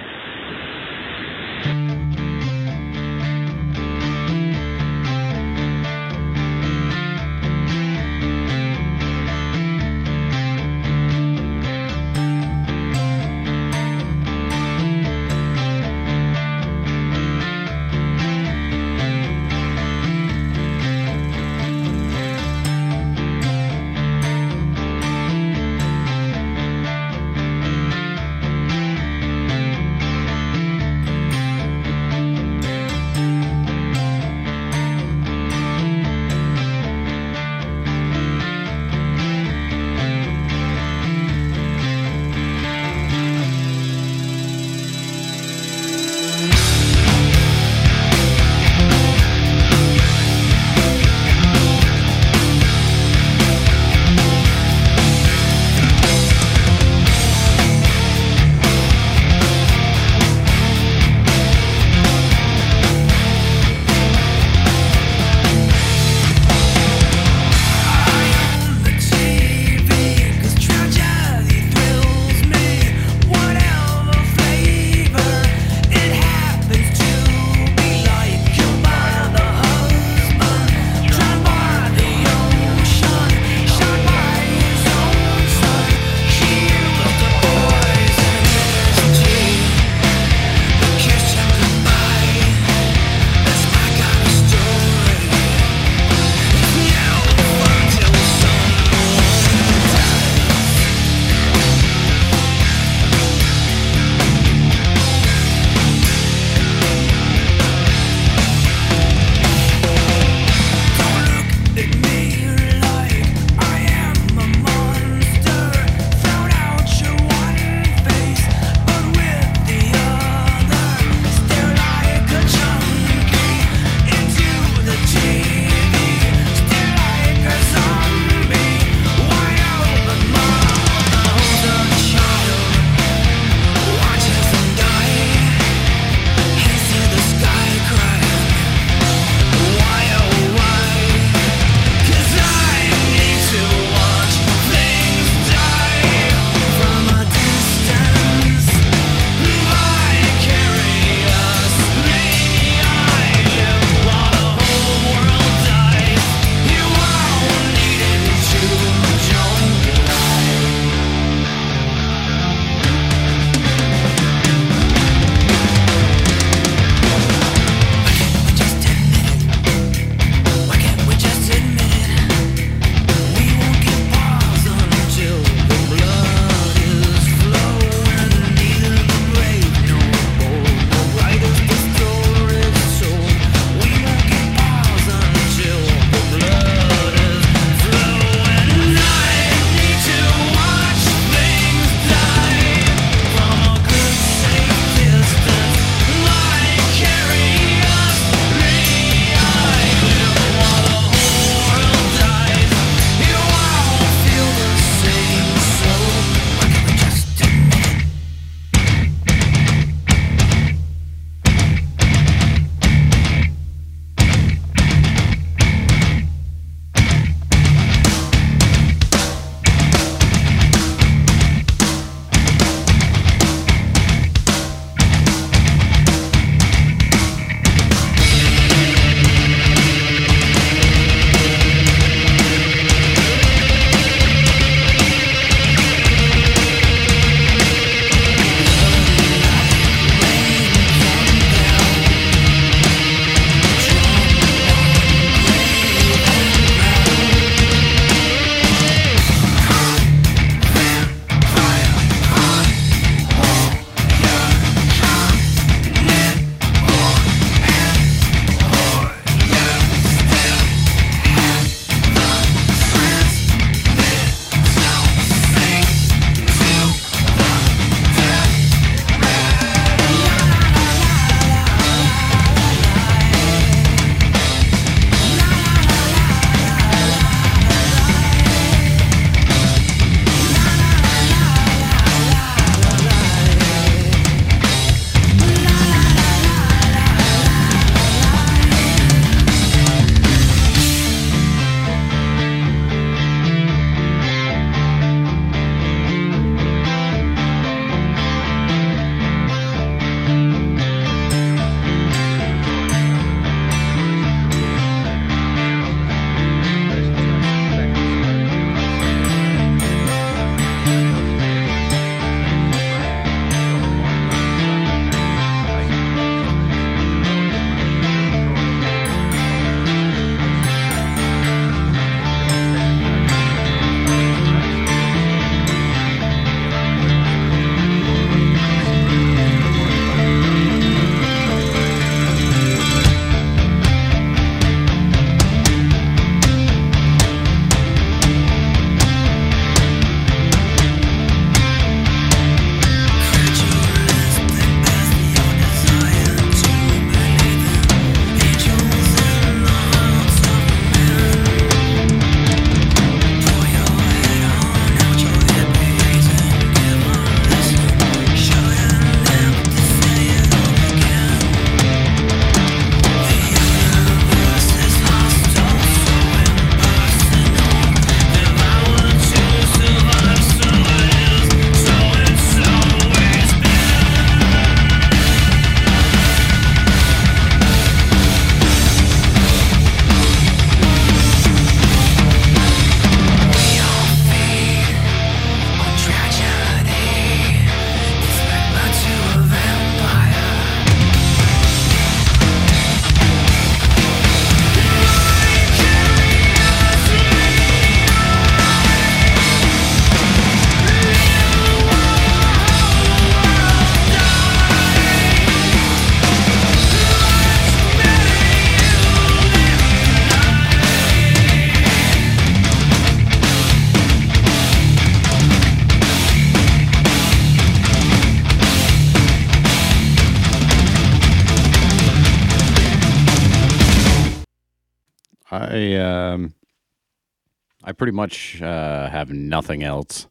Pretty much uh have nothing else.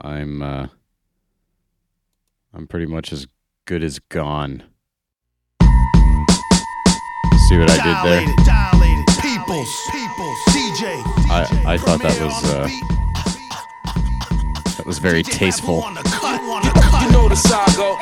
I'm uh I'm pretty much as good as gone. See what I did there? Dilated, peoples, peoples, DJ. I I thought that was uh that was very tasteful. You know the saga,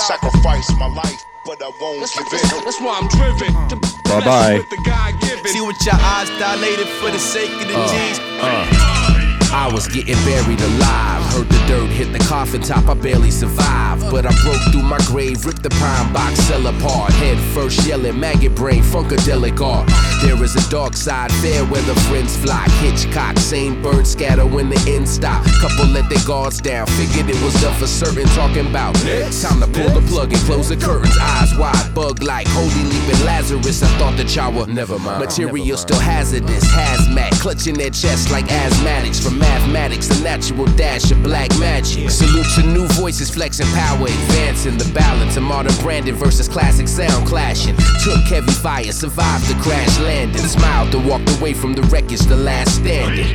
Sacrifice my life, but I won't give in. That's why I'm driven. to Bye bye. the God given. See what your eyes dilated for the sake of the uh, G's. I was getting buried alive. Heard the dirt hit the coffin top, I barely survived. But I broke through my grave, ripped the pine box cell apart. Head first yelling, maggot brain, funkadelic art. There is a dark side, fair weather friends flock. Hitchcock, same bird scatter when the end stop. Couple let their guards down, figured it was done for certain. Talking about next, time to pull the plug and close the curtains. Eyes wide, bug like, holy leaping Lazarus. I thought that y'all were never mind. Material still hazardous, hazmat, clutching their chest like asthmatics. From mathematics, the natural dash of black magic. Salute to new voices flexing power, advancing the balance of modern branding versus classic sound clashing. Took heavy fire, survived the crash landing. Smiled and walked away from the wreckage, the last standing.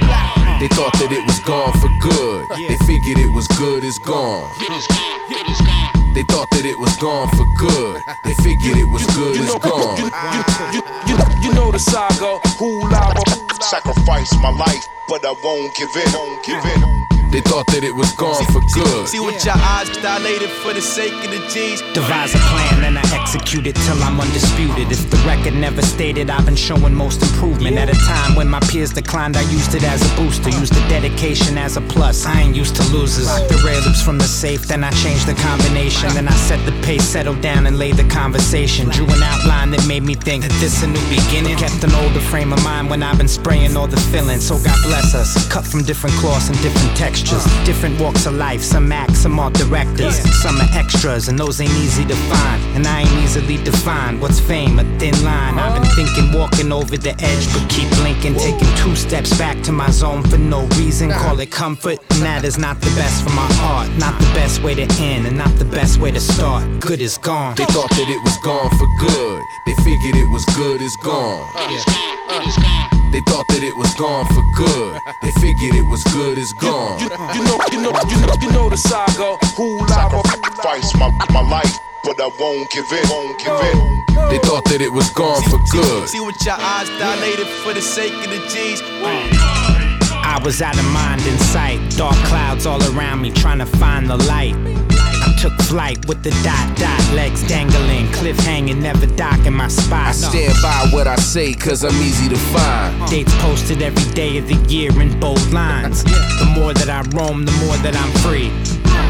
They thought that it was gone for good. They figured it was good as gone. They thought that it was gone for good. They figured it was good as gone. You, you, you know the saga, who lava, Sacrifice my life, but I won't give in. Won't give in. They thought that it was gone for good. See what your eyes dilated for the sake of the G's. Devise a plan and I execute it till I'm undisputed. If the record never stated, I've been showing most improvement. At a time when my peers declined, I used it as a booster. Used the dedication as a plus. I ain't used to losers. Locked the rare loops from the safe, then I changed the combination. Then I set the pace, settled down and laid the conversation. Drew an outline that made me think that this a new beginning. Kept an older frame of mind when I've been spraying all the fillings. So God bless us. Cut from different cloths and different textures. Different walks of life. Some act, some are directors. Some are extras, and those ain't easy to find. And I ain't easily defined. What's fame? A thin line. I've been thinking, walking over the edge, but keep blinking. Taking two steps back to my zone for no reason. Call it comfort, and that is not the best for my heart. Not the best way to end, and not the best way to start. Good is gone. They thought that it was gone for good. They figured it was good as gone. They thought that it was gone for good. They figured it was good as gone. you know, you know, you know, you know the saga, who lava, Sacrifice my, my life, but I won't give in. Won't give in. They thought that it was gone for good. See what your eyes dilated for the sake of the G's. I was out of mind in sight. Dark clouds all around me, trying to find the light. Took flight with the dot dot legs dangling, cliff hanging, never docking my spot. I stand by what I say, cause I'm easy to find. Dates posted every day of the year in bold lines. The more that I roam, the more that I'm free.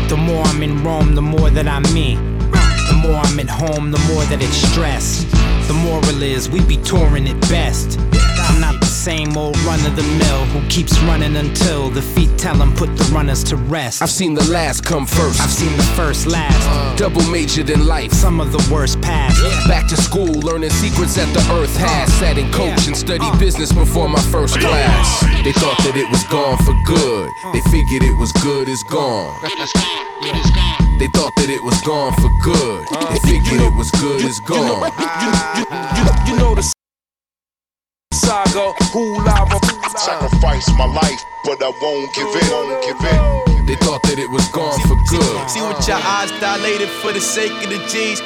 The more I'm in Rome, the more that I'm me. The more I'm at home, the more that it's stress. The moral is we be touring at best. I'm not the same old run of the mill who keeps running until the feet tell him put the runners to rest. I've seen the last come first. I've seen the first last. Uh, double majored in life. Some of the worst past. Back to school, learning secrets that the earth has. Uh, Sat in coach and studied uh. business before my first class. They thought that it was gone for good. They figured it was good as gone. They thought that it was gone for good. They figured it was good as gone. you, you, you know the saga, who lava, Sacrifice my life, but I won't give in. Won't give in. They thought that it was gone for good. See what your eyes dilated for the sake of the G's.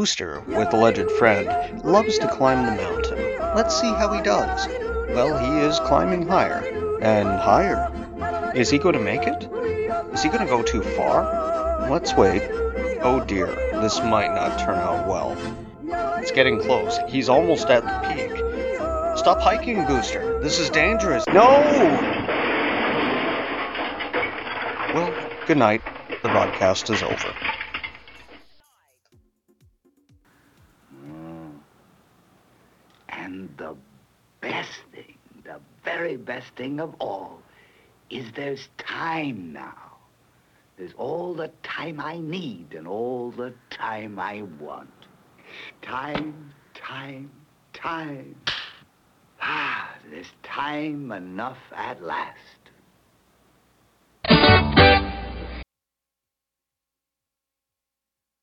Booster, with alleged friend, loves to climb the mountain. Let's see how he does. Well, he is climbing higher and higher. Is he going to make it? Is he going to go too far? Let's wait. Oh dear, this might not turn out well. It's getting close. He's almost at the peak. Stop hiking, Booster. This is dangerous. No! Well, good night. The broadcast is over. Time now. There's all the time I need and all the time I want. Time, time, time. Ah, there's time enough at last.